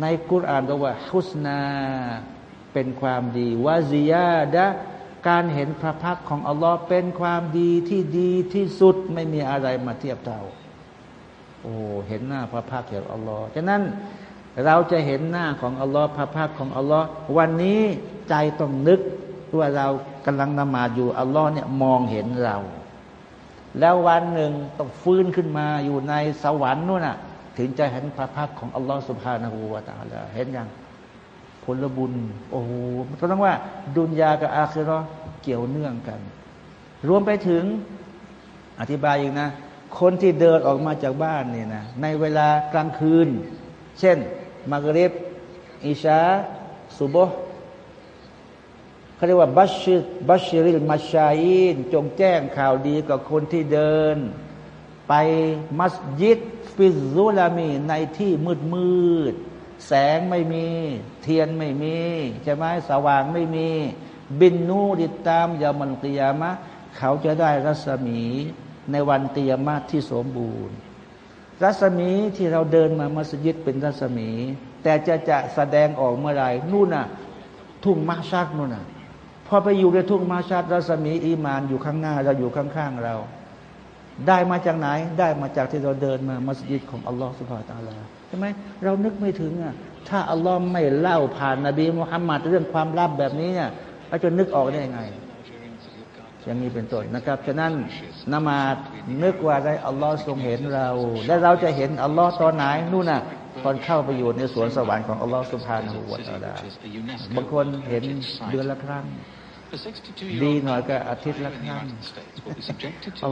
ในกุรอานบอกว่าฮุสนาเป็นความดีวาซิยาดะการเห็นพระพักของอัลลอฮ์เป็นความดีที่ดีที่สุดไม่มีอะไรมาเทียบเท่า โอ้เห็นหน้าพระพักของอัลลอฮ์ฉะนั้นเราจะเห็นหน้าของอัลลอฮ์พระพักของอัลลอฮ์วันนี้ใจต้องนึกว่าเรากำลังนมาอยู่อัลลอฮ์เนี่ยมองเห็นเรา แล้ววันหนึ่งต้องฟื้นขึ้นมาอยู่ในสวรรค์นู่นน่ะ ถึงจะเห็นพระพักของอัลลอฮฺสุบฮานาหูวาตาลาเห็นยังผลบุญ โอ้โหก็ต้องว่า ดุนยากับอาคิรอเกี่ยวเนื่องกัน รวมไปถึงอธิบายอีกนะ คนที่เดินออกมาจากบ้านนี่นะในเวลากลางคืน เช่น มักริบอิชาสุโบเขาเรียกว่าบัชชิบัชชิริลมาชาอินจงแจ้งข่าวดีกับคนที่เดิน ไปมัสยิดฟิซุลามีในที่มืดมืดแสงไม่มี เทียนไม่มีใช่ไหมสว่างไม่มี บินนูดิตามยามันกิยามะ เขาจะได้รัศมี ในวันเตียมะที่สมบูรณ์ รัศมีที่เราเดินมามัสยิดเป็นรัศมี แต่จะจะแสดงออกเมื่อไรนู่นน่ะ ทุ่งมาชักนู่นน่ะพอไปอยู่ในทุ่งมาชัดรัศมีอีมานอยู่ข้างหน้า เราอยู่ข้างๆเรา ได้มาจากไหน ได้มาจากที่เราเดินมามัสยิดของอัลลอฮฺสุบฮาตาลาใช่ไหมเรานึกไม่ถึงอะถ้าอัลลอฮ์ไม่เล่าผ่านนบีมุฮัมมัดเรื่องความลับแบบนี้เนี่ยเราจะนึกออกได้ยังไง อย่างนี้เป็นต้นนะครับ ฉะนั้นนมาดนึกว่าได้อัลลอฮ์ทรงเห็นเรา และเราจะเห็นอัลลอฮ์ตอนไหนนู่นน่ะตอนเข้าไปอยู่ในสวนสวรรค์ของอัลลอฮ์สุภานหูวตาดาบางคนเห็นเดือนละครั้ง ดีหน่อยก็อาทิตย์ละครั้ง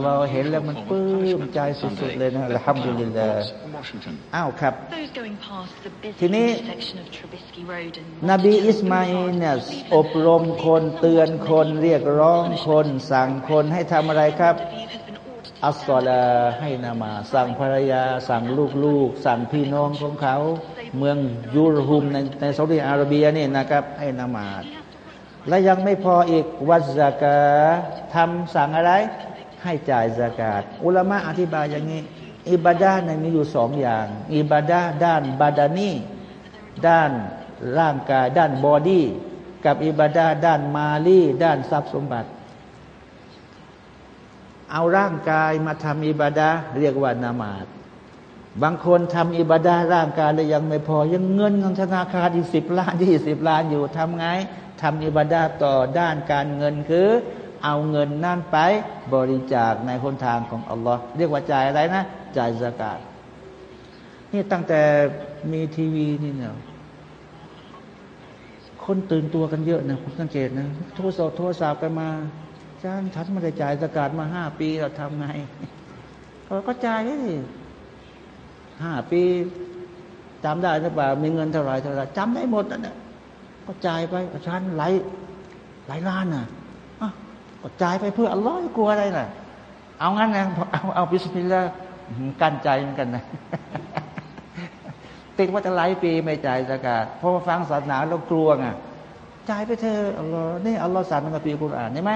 เราเห็นแล้วมันปลื้มใจสุดๆเลยนะละฮัมดุลิลลาห์อ้าวครับ ทีนี้ นบีอิสมาอิลเนี่ยอบรมคนเตือนคนเรียกร้องคนสั่งคนให้ทำอะไรครับอัสซอลาให้นามา สั่งภรรยา สั่งลูกๆ สั่งพี่น้องของเขา เมืองยูรฮุมในในซาอุดิอาระเบียนี่นะครับ ให้นามา และยังไม่พออีกวัซากาทำสั่งอะไร ให้จ่ายสากาศอุลามะอธิบายอย่างนี้ อิบาดาในมีอยู่สองอย่าง อิบาดาด้านบาดานีด้านร่างกาย ด้านบอดี้กับอิบาดาด้านมาลีด้านทรัพย์สมบัติ เอาร่างกายมาทำอิบาดาเรียกว่านามาด บางคนทำอิบาดาร่างกายแล้วยังไม่พอ ยังเงินธนาคารอีกสิบล้านยี่สิบล้านอยู่ทำไงทำอิบาดาต่อด้านการเงินคือ เอาเงินนั่นไปบริจาคในคนทางของอัลลอฮ์เรียกว่าจ่ายอะไรนะจ่ายสกาดนี่ตั้งแต่มีทีวีนี่เนี่ยคนตื่นตัวกันเยอะนะคุณสังเกตนะโทรศัพท์โทรศัพท์กันมาจ้างฉันไม่ได้จ่ายสกาดมาห้าปีเราทำไงเราก็จ่ายสิ ห้าปีจำได้หรือเปล่ามีเงินเท่าไรเท่าไรจำได้หมดนะเนี่ยก็จ่ายไปอาจารย์หลายหลายล้านน่ะก็จ่ายไปเพื่ออัลลอฮ์กลัวอะไรน่ะ เอางั้นนะเอาเอาบิสมิลลาห์กั้นใจเหมือนกันนะติดว่าจะหลายปีไม่จ่ายสกาดเพราะว่าฟังศาสนาเรากลัวไงจ่ายไปเถออัลลอฮ์นี่อัลลอฮ์สั่งในคัมภีกุรอานใช่ไหม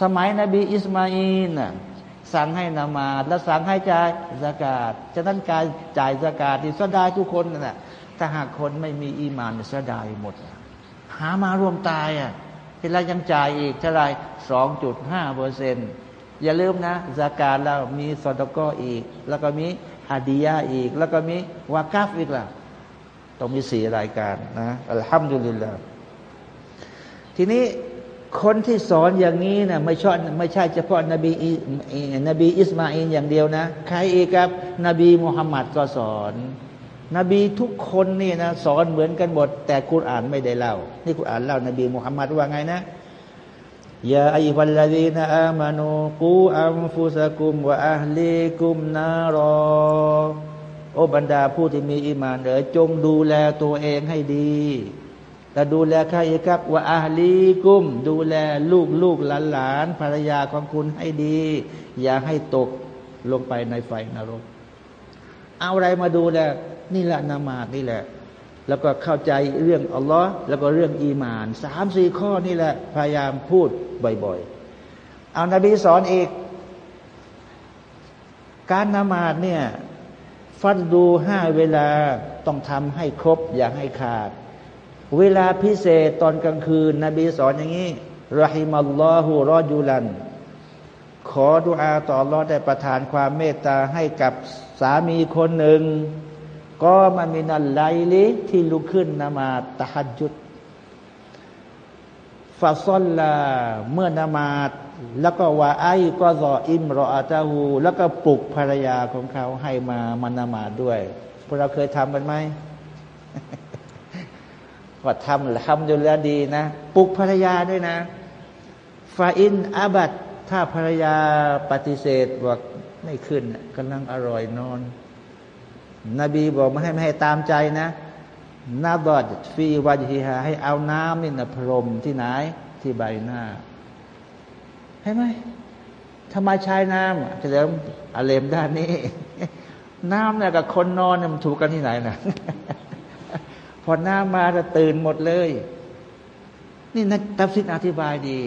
สมัยนบีอิสมาอินน่ะ สั่งให้นามาดและสั่งให้จ่ายสกาดฉะนั้นการจ่ายสกาดที่สดายทุกคนนั่นแหละถ้าหากคนไม่มีอีมานสดายหมด หามารวมตายอะเวลายังจ่ายอีกเท่าไรสองจุดห้าเปอร์เซ็นต์อย่าลืมนะสากาศเรามีสอดก็อีก แล้วก็มีฮาดียาอีก แล้วก็มีวากาฟอีกล่ะต้องมีสี่รายการนะอัลฮัมดุลิลลาห์ทีนี้ คนที่สอนอย่างนี้นะไม่ชอบไม่ใช่เฉพาะนบีนบีอิสมาอินอย่างเดียวนะ ใครอีกครับ นบีมุฮัมมัดก็สอน นบีทุกคนนี่นะสอนเหมือนกันหมดแต่คุรานไม่ได้เล่า นี่คุรานเล่านบีมุฮัมมัดว่าไงนะยาอิวัลลดีนอามานูกูอัมฟุสกุมวะอัลลีกุมนารอโอบรรดาผู้ที่มีอิมานเอ๋ยจงดูแลตัวเองให้ดี แต่ดูแลใครครับว่าอาลีกุม ดูแลลูกลูกหลานหลานภรรยาของคุณให้ดี อย่าให้ตกลงไปในไฟนรก เอาอะไรมาดูแลนี่แหละนามาดนี่แหละ แล้วก็เข้าใจเรื่องอัลลอฮ์แล้วก็เรื่องอีมานสามสี่ข้อนี่แหละ พยายามพูดบ่อยๆ เอานาบีสอนอีก การนามาดเนี่ยฟัดดูห้าเวลาต้องทำให้ครบอย่าให้ขาด เวลาพิเศษตอนกลางคืน นบีสอนอย่างนี้รหิมัลลอฮูรอจูลัน ขอดุอาต่อรอดได้ประทานความเมตตาให้กับสามีคนหนึ่ง ก็มามินัลไลลิที่ลุกขึ้นนมาตะฮัดจุดฟาซอลลาเมื่อนมาดแล้วก็ว่าไอ้ก็รออิมรออาตาหูแล้วก็ปลุกภรรยาของเขาให้มามันนามาดด้วย พวกเราเคยทำกันไหม ว่าทำทำจนแลดีนะปลุกภรรยาด้วยนะฟาอินอาบัตถ้าภรรยาปฏิเสธว่าไม่ขึ้นกำลังอร่อยนอน นบีบอกไม่ให้ไม่ให้ตามใจนะนาบอดฟีวัจฮิฮาให้เอาน้ำนี่นะพรมที่ไหนที่ใบหน้าเห็นไหมทำไมชายน้ำจะเดิมอาเลมด้านนี้ น้ำเนี่ยกับคนนอนเนี่ยมันถูกกันที่ไหนนะ พอน้ำมาจะตื่นหมดเลย นี่นักตัฟซิดอธิบายดี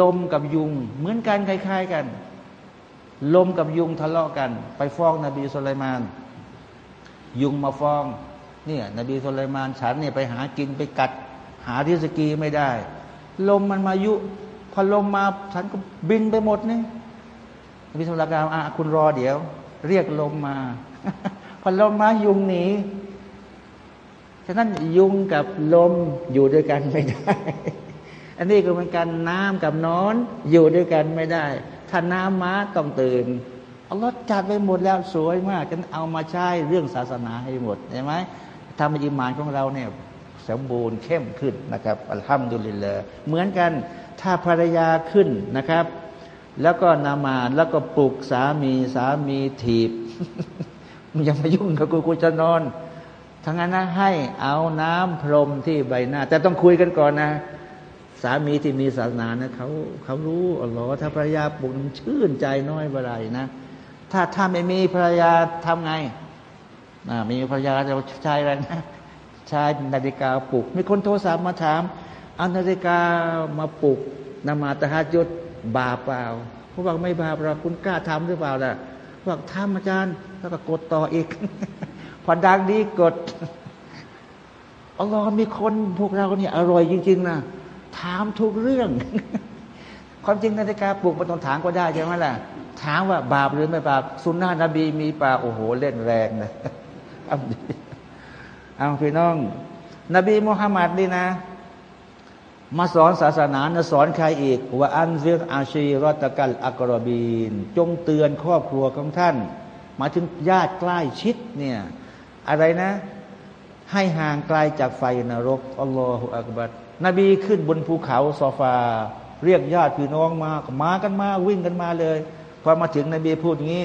ลมกับยุง เหมือนกันคล้ายๆกัน ลมกับยุงทะเลาะกัน ไปฟ้องนบีสุลัยมาน ยุงมาฟ้องเนี่ยนบีสุลัยมานฉันเนี่ยไปหากินไปกัด หาริสกีไม่ได้ ลมมันมายุ พอลมมาฉันก็บินไปหมดนี่นบีสุลัยมานอะคุณรอเดี๋ยว เรียกลมมา พอลมมายุงหนี ฉะนั้นยุงกับลมอยู่ด้วยกันไม่ได้ อันนี้ก็เป็นการน้ำกับนอนอยู่ด้วยกันไม่ได้ ถ้าน้ำมาต้องตื่นเอัลลอฮ์จัดไปหมดแล้วสวยมากจะเอามาใช้เรื่องศาสนาให้หมดใช่ไหมทำให้อิมานของเราเนี่ยสมบูรณ์เข้มขึ้นนะครับอัลฮัมดุลิลละเหมือนกันถ้าภรรยาขึ้นนะครับ แล้วก็นามาแล้วก็ปลุกสามีสามีถีบมันยังมายุ่งกับกูกูจะนอน ทั้งนั้นนะให้เอาน้ำพรมที่ใบหน้า แต่ต้องคุยกันก่อนนะ สามีที่มีศาสนานะเขาเขารู้อ๋อถ้าภรรยาปลุกชื่นใจน้อยเมื่อไรนะ ถ้าถ้าไม่มีภรรยาทำไงมีภรรยาจะใช้อะไรนะใช้นาฬิกาปลุก มีคนโทรศัพท์มาถามเอานาฬิกามาปลุกนมาตะฮัจุดบาปเปล่าเขาบอกไม่บาปเราคุณกล้าทำหรือเปล่าล่ะบอกทำอาจารย์แล้วก็กดต่ออีก อดังดีกดอัลลอฮ์มีคนพวกเราเนี่ยอร่อยจริง ๆ นะถามทุกเรื่อง ความจริงนาฬิกาปลุกมันต้องถามก็ได้ใช่ไหมล่ะ ถามว่าบาปหรือไม่บาปสุนนะนบีมีปาโอ้โห เล่นแรงนะเอาพี่น้อง นบีมุฮัมมัดนี่นะ มาสอนศาสนานะสอนใครอีก ว่าอันซิรอาชีรตะกัลอักรบีน จงเตือนครอบครัวของท่าน มาถึงญาติใกล้ชิดเนี่ย อะไรนะ ให้ห่างไกลจากไฟนรกالله أكبر นบีขึ้นบนภูเขาซอฟา เรียกญาติพี่น้องมามากันมาวิ่งกันมาเลยพอมาถึงนบีพูดงี้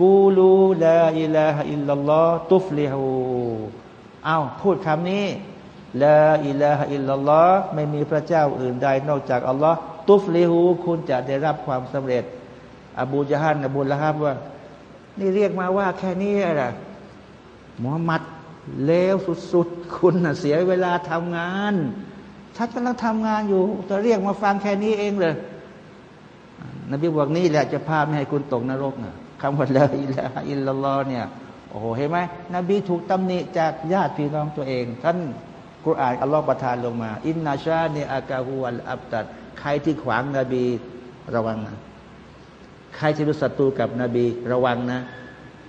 قولوا لا إله إلا الله تفلحوا เอาพูดคำนี้ لا إله إلا الله ไม่มีพระเจ้าอื่นใดนอกจากอัลลอฮ์تفلحوا คุณจะได้รับความสำเร็จ อบูญะฮัลอบูละฮับว่า นี่เรียกมาว่าแค่นี้อะไร มุฮัมมัดเลวสุดๆ คุณน่ะเสียเวลาทำงานฉันกำลังทำงานอยู่จะเรียกมาฟังแค่นี้เองเลยนบีบอกนี่แหละจะพาไม่ให้คุณตกนรกนะคำว่าละอิละอิลลอเนี่ยโอ้โหเห็นไหมนบีถูกตำหนิจากญาติพี่น้องตัวเอง ท่านกุรอานอัลลอฮ์ประทานลงมา อินนาชาเนอากาฮุอัลอับตัดใครที่ขวางนบีระวังนะใครที่รู้ศัตรูกับนบีระวังนะ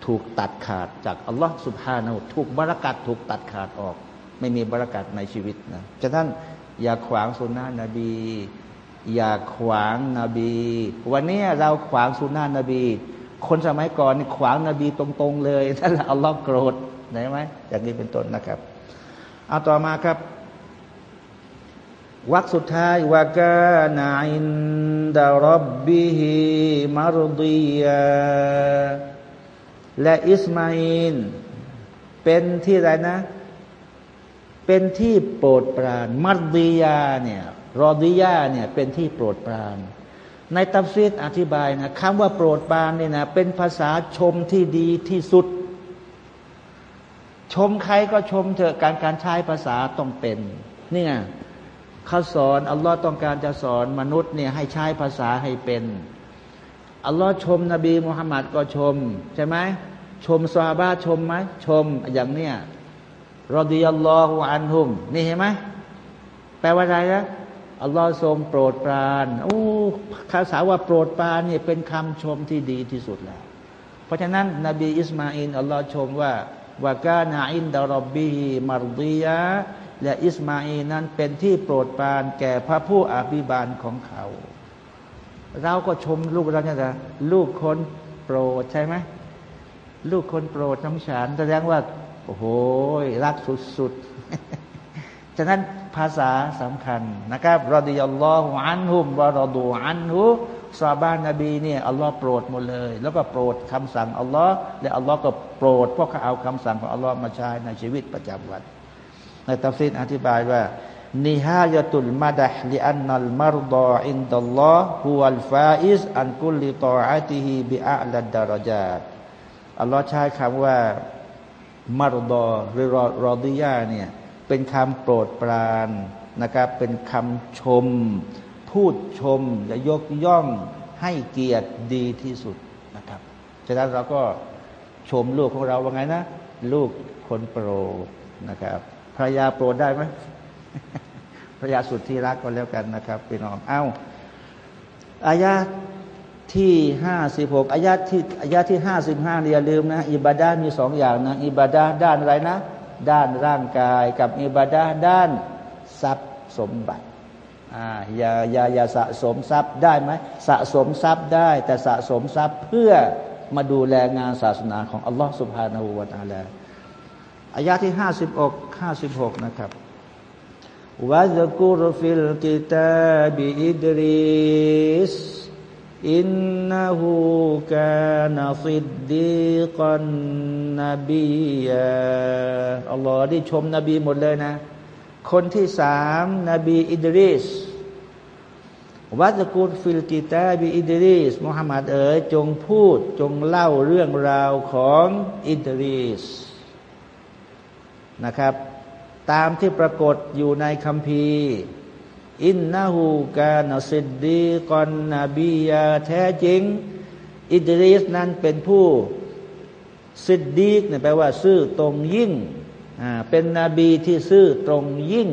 ถูกตัดขาดจากอัลลอฮ์สุบฮานาถูกบรารักัดถูกตัดขาดออก ไม่มีบรารักัดในชีวิตนะฉะนั้นอย่าขวางสุนนะนบี อย่าขวางนบี วันนี้เราขวางสุนนะนบี คนสมัยก่อนขวางนบีตรงๆเลยท่านอัลลอฮ์โกรธไหนไหมอย่างนี้เป็นต้นนะครับเอาต่อมาครับวักสุดท้ายวากานาอินดารบบิฮิมารดียา และอิสมาอินเป็นที่อะไรนะ เป็นที่โปรดปราน مرضيا เนี่ย رضيا เนี่ยเป็นที่โปรดปราน ในตัฟซีรอธิบายนะคำว่าโปรดปรานเนี่ยนะเป็นภาษาชมที่ดีที่สุด ชมใครก็ชมเถอะการการใช้ภาษาต้องเป็นเนี่ยเขาสอนอัลลอฮ์ต้องการจะสอนมนุษย์เนี่ยให้ใช้ภาษาให้เป็น อัลลอฮ์ชม นบีมุฮัมมัดก็ชม ใช่ไหมชมซาบาชมไหมชมอย่างเนี้ยรอดิยัลลอฮุอันฮุม นี่เห็นไหมแปลว่าอะไรนะอัลลอฮ์ทรงโปรดปรานโอ้ภาษาว่าโปรดปรานเนี่ยเป็นคำชมที่ดีที่สุดแล้ว เพราะฉะนั้น นบีอิสมาอินอัลลอฮ์ชมว่าวากานาอินดารบบีมารดียะและอิสมาอีนั้นเป็นที่โปรดปรานแก่พระผู้อภิบาลของเขา เราก็ชมลูกเราเนี่ยนะลูกคนโปรดใช่ไหมลูกคนโปรดน้องฉันแสดงว่าโอ้โหรักสุดๆ ฉะนั้นภาษาสำคัญนะครับرضي الله عنهم ورضوا عنهซอฮาบะฮ์นบีเนี่ยอัลลอฮ์โปรดหมดเลย แล้วก็โปรดคำสั่งอัลลอฮ์และอัลลอฮ์ก็โปรดเพราะเขาเอาคำสั่งของอัลลอฮ์มาใช้ในชีวิตประจำวันในตัฟซีรอธิบายว่า نهاية المدح لأن المرضي عند الله هو الفائز في كل طاعاته بأعلى الدرجات อัลลอฮ์ใช้คำว่า مرضي หรือ رضيا เนี่ยเป็นคำโปรดปรานนะครับเป็นคำชม พูดชมจะยกย่องให้เกียรติดีที่สุดนะครับฉะนั้นเราก็ชมลูกของเราว่าไงนะ ลูกคนโปรดนะครับภรรยาโปรดได้ไหม ภรรยาสุดที่รักก็แล้วกันนะครับพี่น้องเอา้าอายาที่ห้าสิบหกอายาที่อายาที่ห้าสิบห้าอย่าลืมนะ อิบาดามีสองอย่างนะ อิบาดาด้านอะไรนะ ด้านร่างกายกับอิบาดาด้านทรัพย์สมบัติอ่าอย่าอย่าอย่าสะสมทรัพย์ได้ไหมสะสมทรัพย์ได้ แต่สะสมทรัพย์เพื่อมาดูแลงานศาสนาของอัลลอฮฺسبحانه وتعالىอายาที่ห้าสิบหกห้าสิบหกนะครับ واذكر في الكتاب إدريس إنه ك ان صديقا نبياอัลลอฮ์ได้ชมนบีหมดเลยนะ คนที่สามนบีอิดริสواذكر في الكتاب إدريسมุฮัมมัดเอ๋ยจงพูดจงเล่าเรื่องราวของอิดริสนะครับ ตามที่ปรากฏอยู่ในคัมภีร์إنه كان صديقا نبياแท้จริง อิดริสนั้นเป็นผู้ صديقเนี่ยแปลว่า ซื่อตรงยิ่งเป็นนบีที่ซื่อตรงยิ่ง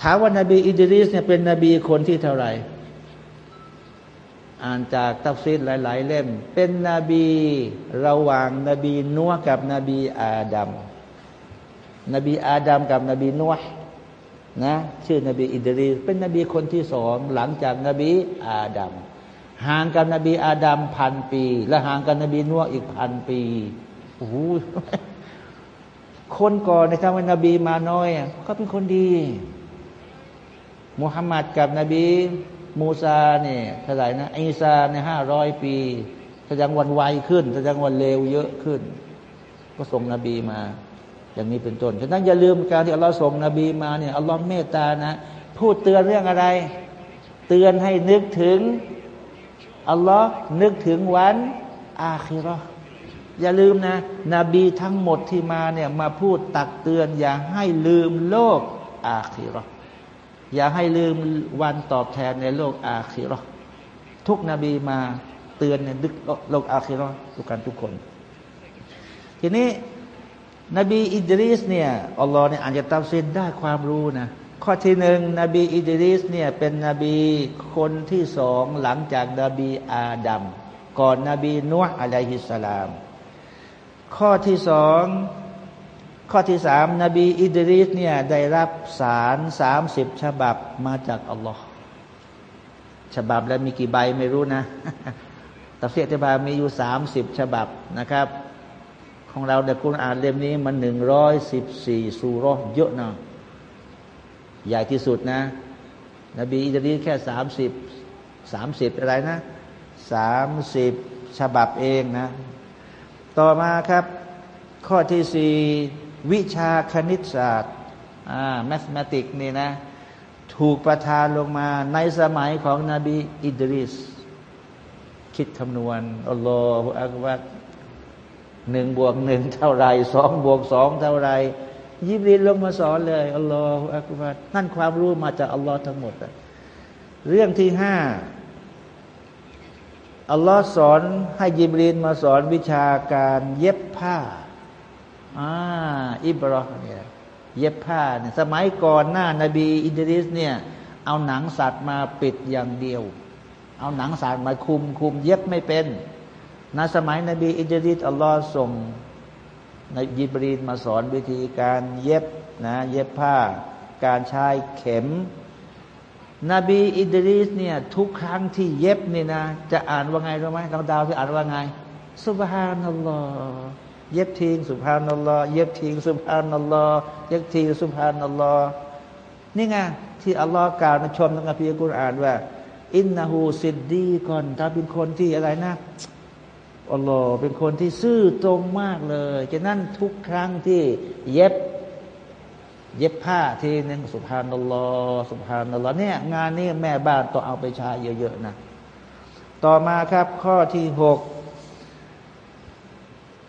ถามว่านบีอิดริสเนี่ยเป็นนบีคนที่เท่าไหร่ อ่านจากตัฟซีรหลาย ๆ เล่ม เป็นนบีระหว่างนบีนัวห์กับนบีอาดัม นบีอาดัมกับนบีนัวนะชื่อนบีอิดรีเป็นนบีคนที่สองหลังจากนบีอาดัมห่างกับนบีอาดัมพันปี และห่างกับนบีนัวอีกพันปีโอ้โหคนก่อนในทางว่านบีมาน้อยก็เป็นคนดีมุฮัมมัดกับนบีมูซาเนี่ยเท่าไหร่นะอีซาในห้าร้อยปีแสดงวันไวขึ้นแสดงวันเร็วเยอะขึ้น ก็ส่งนบีมา อย่างนี้เป็นต้นฉะนั้นอย่าลืมการที่อัลลอฮ์ส่งนบีมาเนี่ยอัลลอฮ์เมตตานะ พูดเตือนเรื่องอะไร เตือนให้นึกถึงอัลลอฮ์นึกถึงวัน อาคิรออย่าลืมนะ นบีทั้งหมดที่มาเนี่ยมาพูดตักเตือน อย่าให้ลืมโลกอาคีรออย่าให้ลืมวันตอบแทนในโลกอาคีรอทุกนบีมาเตือนในดึกโลกอาคีรอทุกการทุกคน ทีนี้ นบีอิดริสเนี่ยอัลลอฮ์เนี่ยอาจจะตัดสินได้ความรู้นะข้อที่หนึ่งนบีอิดริสเนี่ยเป็นนบีคนที่สองหลังจากนบีอาดัมก่อนนบีนุฮ์อะลัยฮิสสลาม ข้อที่สองข้อที่สามนบีอิดริสเนี่ยได้รับสารสามสิบฉบับมาจากอัลลอฮ์ฉบับแล้วมีกี่ใบไม่รู้นะตัฟเสียตบามีอยู่สามสิบฉบับนะครับ ของเราเด็กคุณอ่านเล่มนี้มันหนึ่งร้อยสิบสี่สุรเยอะนะใหญ่ที่สุดนะ นบีอิดรีแค่สามสิบสามสิบอะไรนะสามสิบฉบับเองนะ ต่อมาครับ ข้อที่สี่วิชาคณิตศาสตร์อ่าแมสมาติกนี่นะ ถูกประทานลงมาในสมัยของนบีอิดริส คิดคำนวณอัลลอฮฺอักบัร หนึ่งบวกหนึ่งเท่าไรสองบวกสองเท่าไรยิบรีนลงมาสอนเลยอัลลอฮฺอักบัรนั่นความรู้มาจากอัลลอฮ์ทั้งหมด เรื่องที่ห้าอัลลอฮ์สอนให้ยิบรีนมาสอนวิชาการเย็บผ้าอ่าอิบรอเนี่ยเย็บผ้าเนี่ยสมัยก่อนหน้านาบีอิดริสเนี่ยเอาหนังสัตว์มาปิดอย่างเดียว เอาหนังสัตว์มาคุมคุมเย็บไม่เป็น ในสมัยนบีอิดริสอัลลอฮ์ส่งในยิบรีนมาสอนวิธีการเย็บนะเย็บผ้า การใช้เข็ม นบีอิดริสเนี่ยทุกครั้งที่เย็บนี่นะ จะอ่านว่าไงรู้ไหมเราดาวที่อ่านว่าไงสุบฮานัลลอฮ์เย็บทิ้งสุบฮานัลลอฮ์เย็บทิ้งสุบฮานัลลอฮ์เย็บทิ้งสุบฮานัลลอฮ์นี่ไงที่อัลลอฮ์กล่าวในชมในคัมภีร์กุรอานว่า อินนาหูซิดดีก่อนถ้าเป็นคนที่อะไรนะ อัลลอฮ์เป็นคนที่ซื่อตรงมากเลยฉะนั้นทุกครั้งที่เย็บ เย็บผ้าทีหนึ่งสุภานัลลอฮ์สุภานัลลอฮ์เนี่ยงานนี้แม่บ้านต้องเอาไปใช้เยอะๆนะ ต่อมาครับข้อที่หก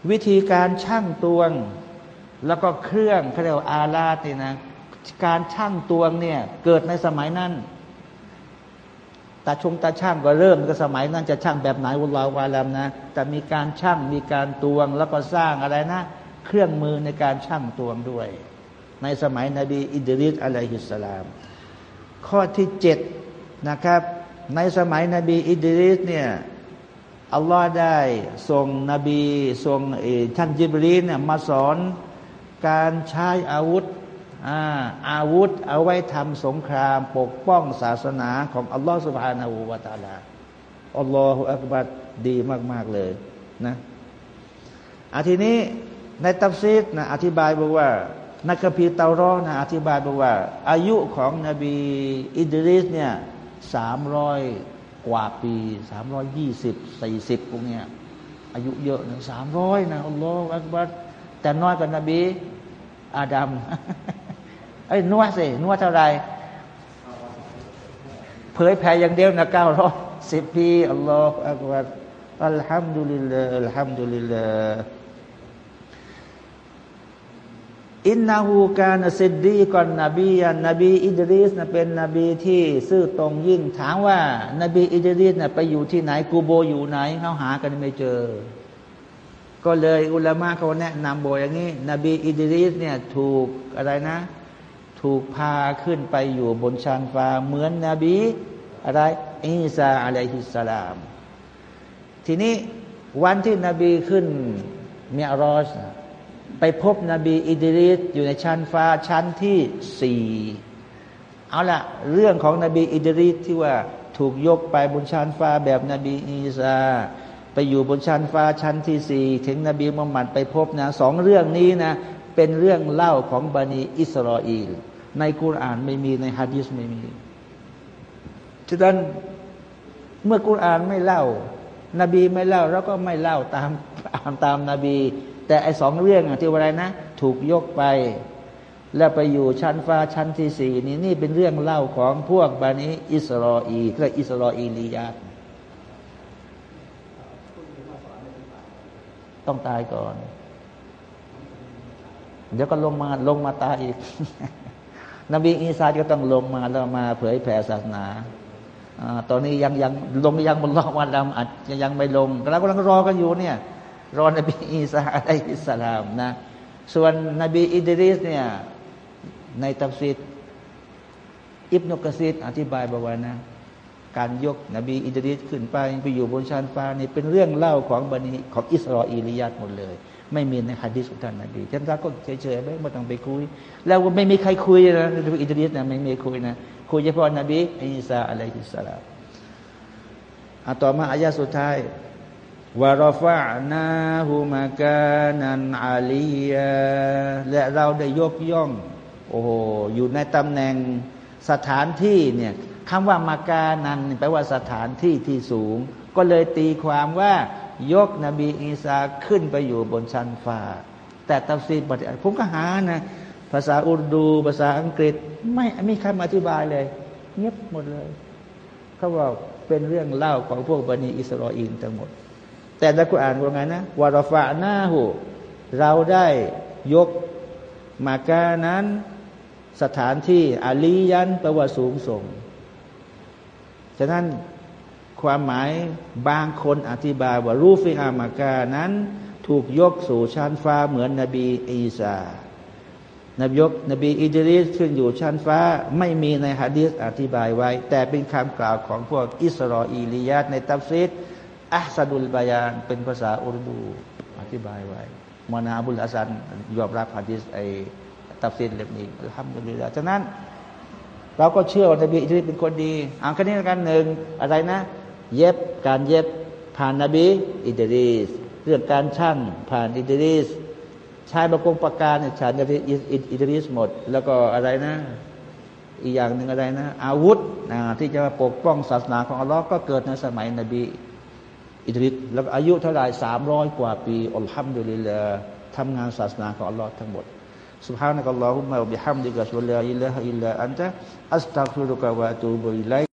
วิธีการช่างตวง แล้วก็เครื่องเขาเรียกอาลาตินะ การช่างตวงเนี่ยเกิดในสมัยนั้น ตาชงตาช่างก็เริ่มก็สมัยนั้นจะช่างแบบไหนวุลาวาลามนะ แต่มีการช่างมีการตวงแล้วก็สร้างอะไรนะ เครื่องมือในการช่างตวงด้วย ในสมัยนบีอิดริสอะลัยฮิสสลาม ข้อที่เจ็ดนะครับ ในสมัยนบีอิดริสเนี่ยอัลลอฮ์ได้ส่งนบีส่งท่านจิบรีนเนี่ยมาสอนการใช้อาวุธ อาอาวุธเอาไว้ทำสงคราม ปกป้องศาสนาของอัลลอฮฺสุบฮานาอูวาตาลาอัลลอฮฺอักบัดดีมาก ๆ เลยนะอาทีนี้ในตัฟซีรนะอธิบายบอกว่านักพีเตารอนะอธิบายบอกว่า อายุของนบีอิดริสเนี่ยสามร้อยกว่าปีสามร้อยยี่สิบสี่สิบพวกเนี้ยอายุเยอะนะสามร้อยนะالله أكبرแต่น้อยกว่านบีอาดัม ไอ้นัวสินัวเท่าไรเผยแผ่อย่างเดียวนะเก้าร้อยสิบปีอัลลอฮฺอักบัรอัลฮัมดุลิลลาอัลฮัมดุลิลลาอินนาหูการสิดดีก่อนนบีนบีอิดริสนะเป็นนบีที่ซื่อตรงยิ่งถามว่า นบีอิดริสนะไปอยู่ที่ไหนกูโบอยู่ไหนเขาหากันไม่เจอ ก็เลยอุลามะเขาแนะนำโบอย่างนี้ นบีอิดริสเนี่ยถูกอะไรนะ ถูกพาขึ้นไปอยู่บนชานฟ้าเหมือนนบีอะไรอิสาอะลัยฮิสสลาม ทีนี้วันที่นบีขึ้นเมียรอชไปพบนบีอิดริสอยู่ในชั้นฟ้าชั้นที่สี่เอาละเรื่องของนบีอิดริสที่ว่าถูกยกไปบนชั้นฟ้าแบบนบีอีสาไปอยู่บนชั้นฟ้าชั้นที่สี่ถึงนบีมุฮัมมัดไปพบนะสองเรื่องนี้นะ เป็นเรื่องเล่าของบันิอิสราเอล ในกุรานไม่มีในฮะดีษไม่มีฉะนั้นเมื่อกุรานไม่เล่า นบีไม่เล่าเราก็ไม่เล่าตามอ่านตามนาบี แต่ไอสองเรื่องที่ว่าอะไรนะ ถูกยกไป แล้วไปอยู่ชั้นฟ้าชั้นที่สี่นี่นี่เป็นเรื่องเล่าของพวกบานิอิสราอีเรียกอิสราอีลียาตต้องตายก่อน เดี๋ยวก็ลงมาลงมาตายอีก นบีอีสาก็ต้องลงมาแล้วมาเผยแผ่ศาสนาตอนนี้ยังยังลงยังบนลอกวันดำอาจจะยังไม่ลงเรากำลังรอกันอยู่เนี่ยรอนบีอีสาعليه السلامนะส่วนนบีอิดริสเนี่ยในตัฟซีรอิบนุกะซีรอธิบายบอกว่านะ การยกนบีอิดริสขึ้นไปไปอยู่บนชานฟ้านี่เป็นเรื่องเล่าของบันิของอิสราเอลียัดหมดเลย ไม่มีในฮะดิษของท่านนบีท่านรักก็เฉยๆไม่ต้องไปคุย แล้วไม่มีใครคุยนะนบีอิดริสนะไม่มีคุยนะคุยเฉพาะนบีอิสาอะลัยฮิสสลามอะต่อมาอายะสุดท้ายวารฟะนาหูมากานันอาลียและเราได้ยกย่อง โอ้โหอยู่ในตำแหน่งสถานที่เนี่ยคำว่ามากานันแปลว่าสถานที่ที่สูง ก็เลยตีความว่า ยกนบีอีสาขึ้นไปอยู่บนชั้นฟ้า แต่ตัฟซีบทผมก็หานะภาษาอุรดู ภาษาอังกฤษ ไม่ไม่มีคำอธิบายเลย เงียบหมดเลยเขาบอกเป็นเรื่องเล่าของพวกบันิอิสราเอลทั้งหมด แต่ในกุรอานว่าไงนะวารฟะหน้าหูเราได้ยก مكاناสถานที่علياแปลว่าสูงส่ง ฉะนั้น ความหมายบางคนอธิบายว่าرفع مكانا ถูกยกสู่ชั้นฟ้าเหมือนนบีอีสานบยกนบีอิดริสขึ้นอยู่ชั้นฟ้าไม่มีในฮะดีษอธิบายไว้ แต่เป็นคำกล่าวของพวกอิสรออีลียาตในตัฟซีรอัสดุลบายานเป็นภาษาอุรดูอธิบายไว้มานาบุลอาซันยอมรับฮะดีษไอตัฟซีดเล่มนี้ทำกันดีแล้วฉะนั้นเราก็เชื่อว่านบีอิดริสเป็นคนดีอ่านแค่นี้กันหนึ่งอะไรนะ เย็บการเย็บผ่านนบีอิดริสเรื่องการช่างผ่านอิดริสใช้ประกงประการเนี่ยฉันจะอิดริสหมด แล้วก็อะไรนะ อีกอย่างหนึ่งอะไรนะ อาวุธนะที่จะปกป้องศาสนาของอัลลอฮ์ก็เกิดในสมัยนบีอิดริสแล้วอายุเท่าไหร่สามร้อยกว่าปีอัลฮัมดุลิลลาทำงานศาสนาของอัลลอฮ์ทั้งหมด سبحانك اللهم وبحمدك اشهد ان لا اله الا انت استغفرك واتوب اليك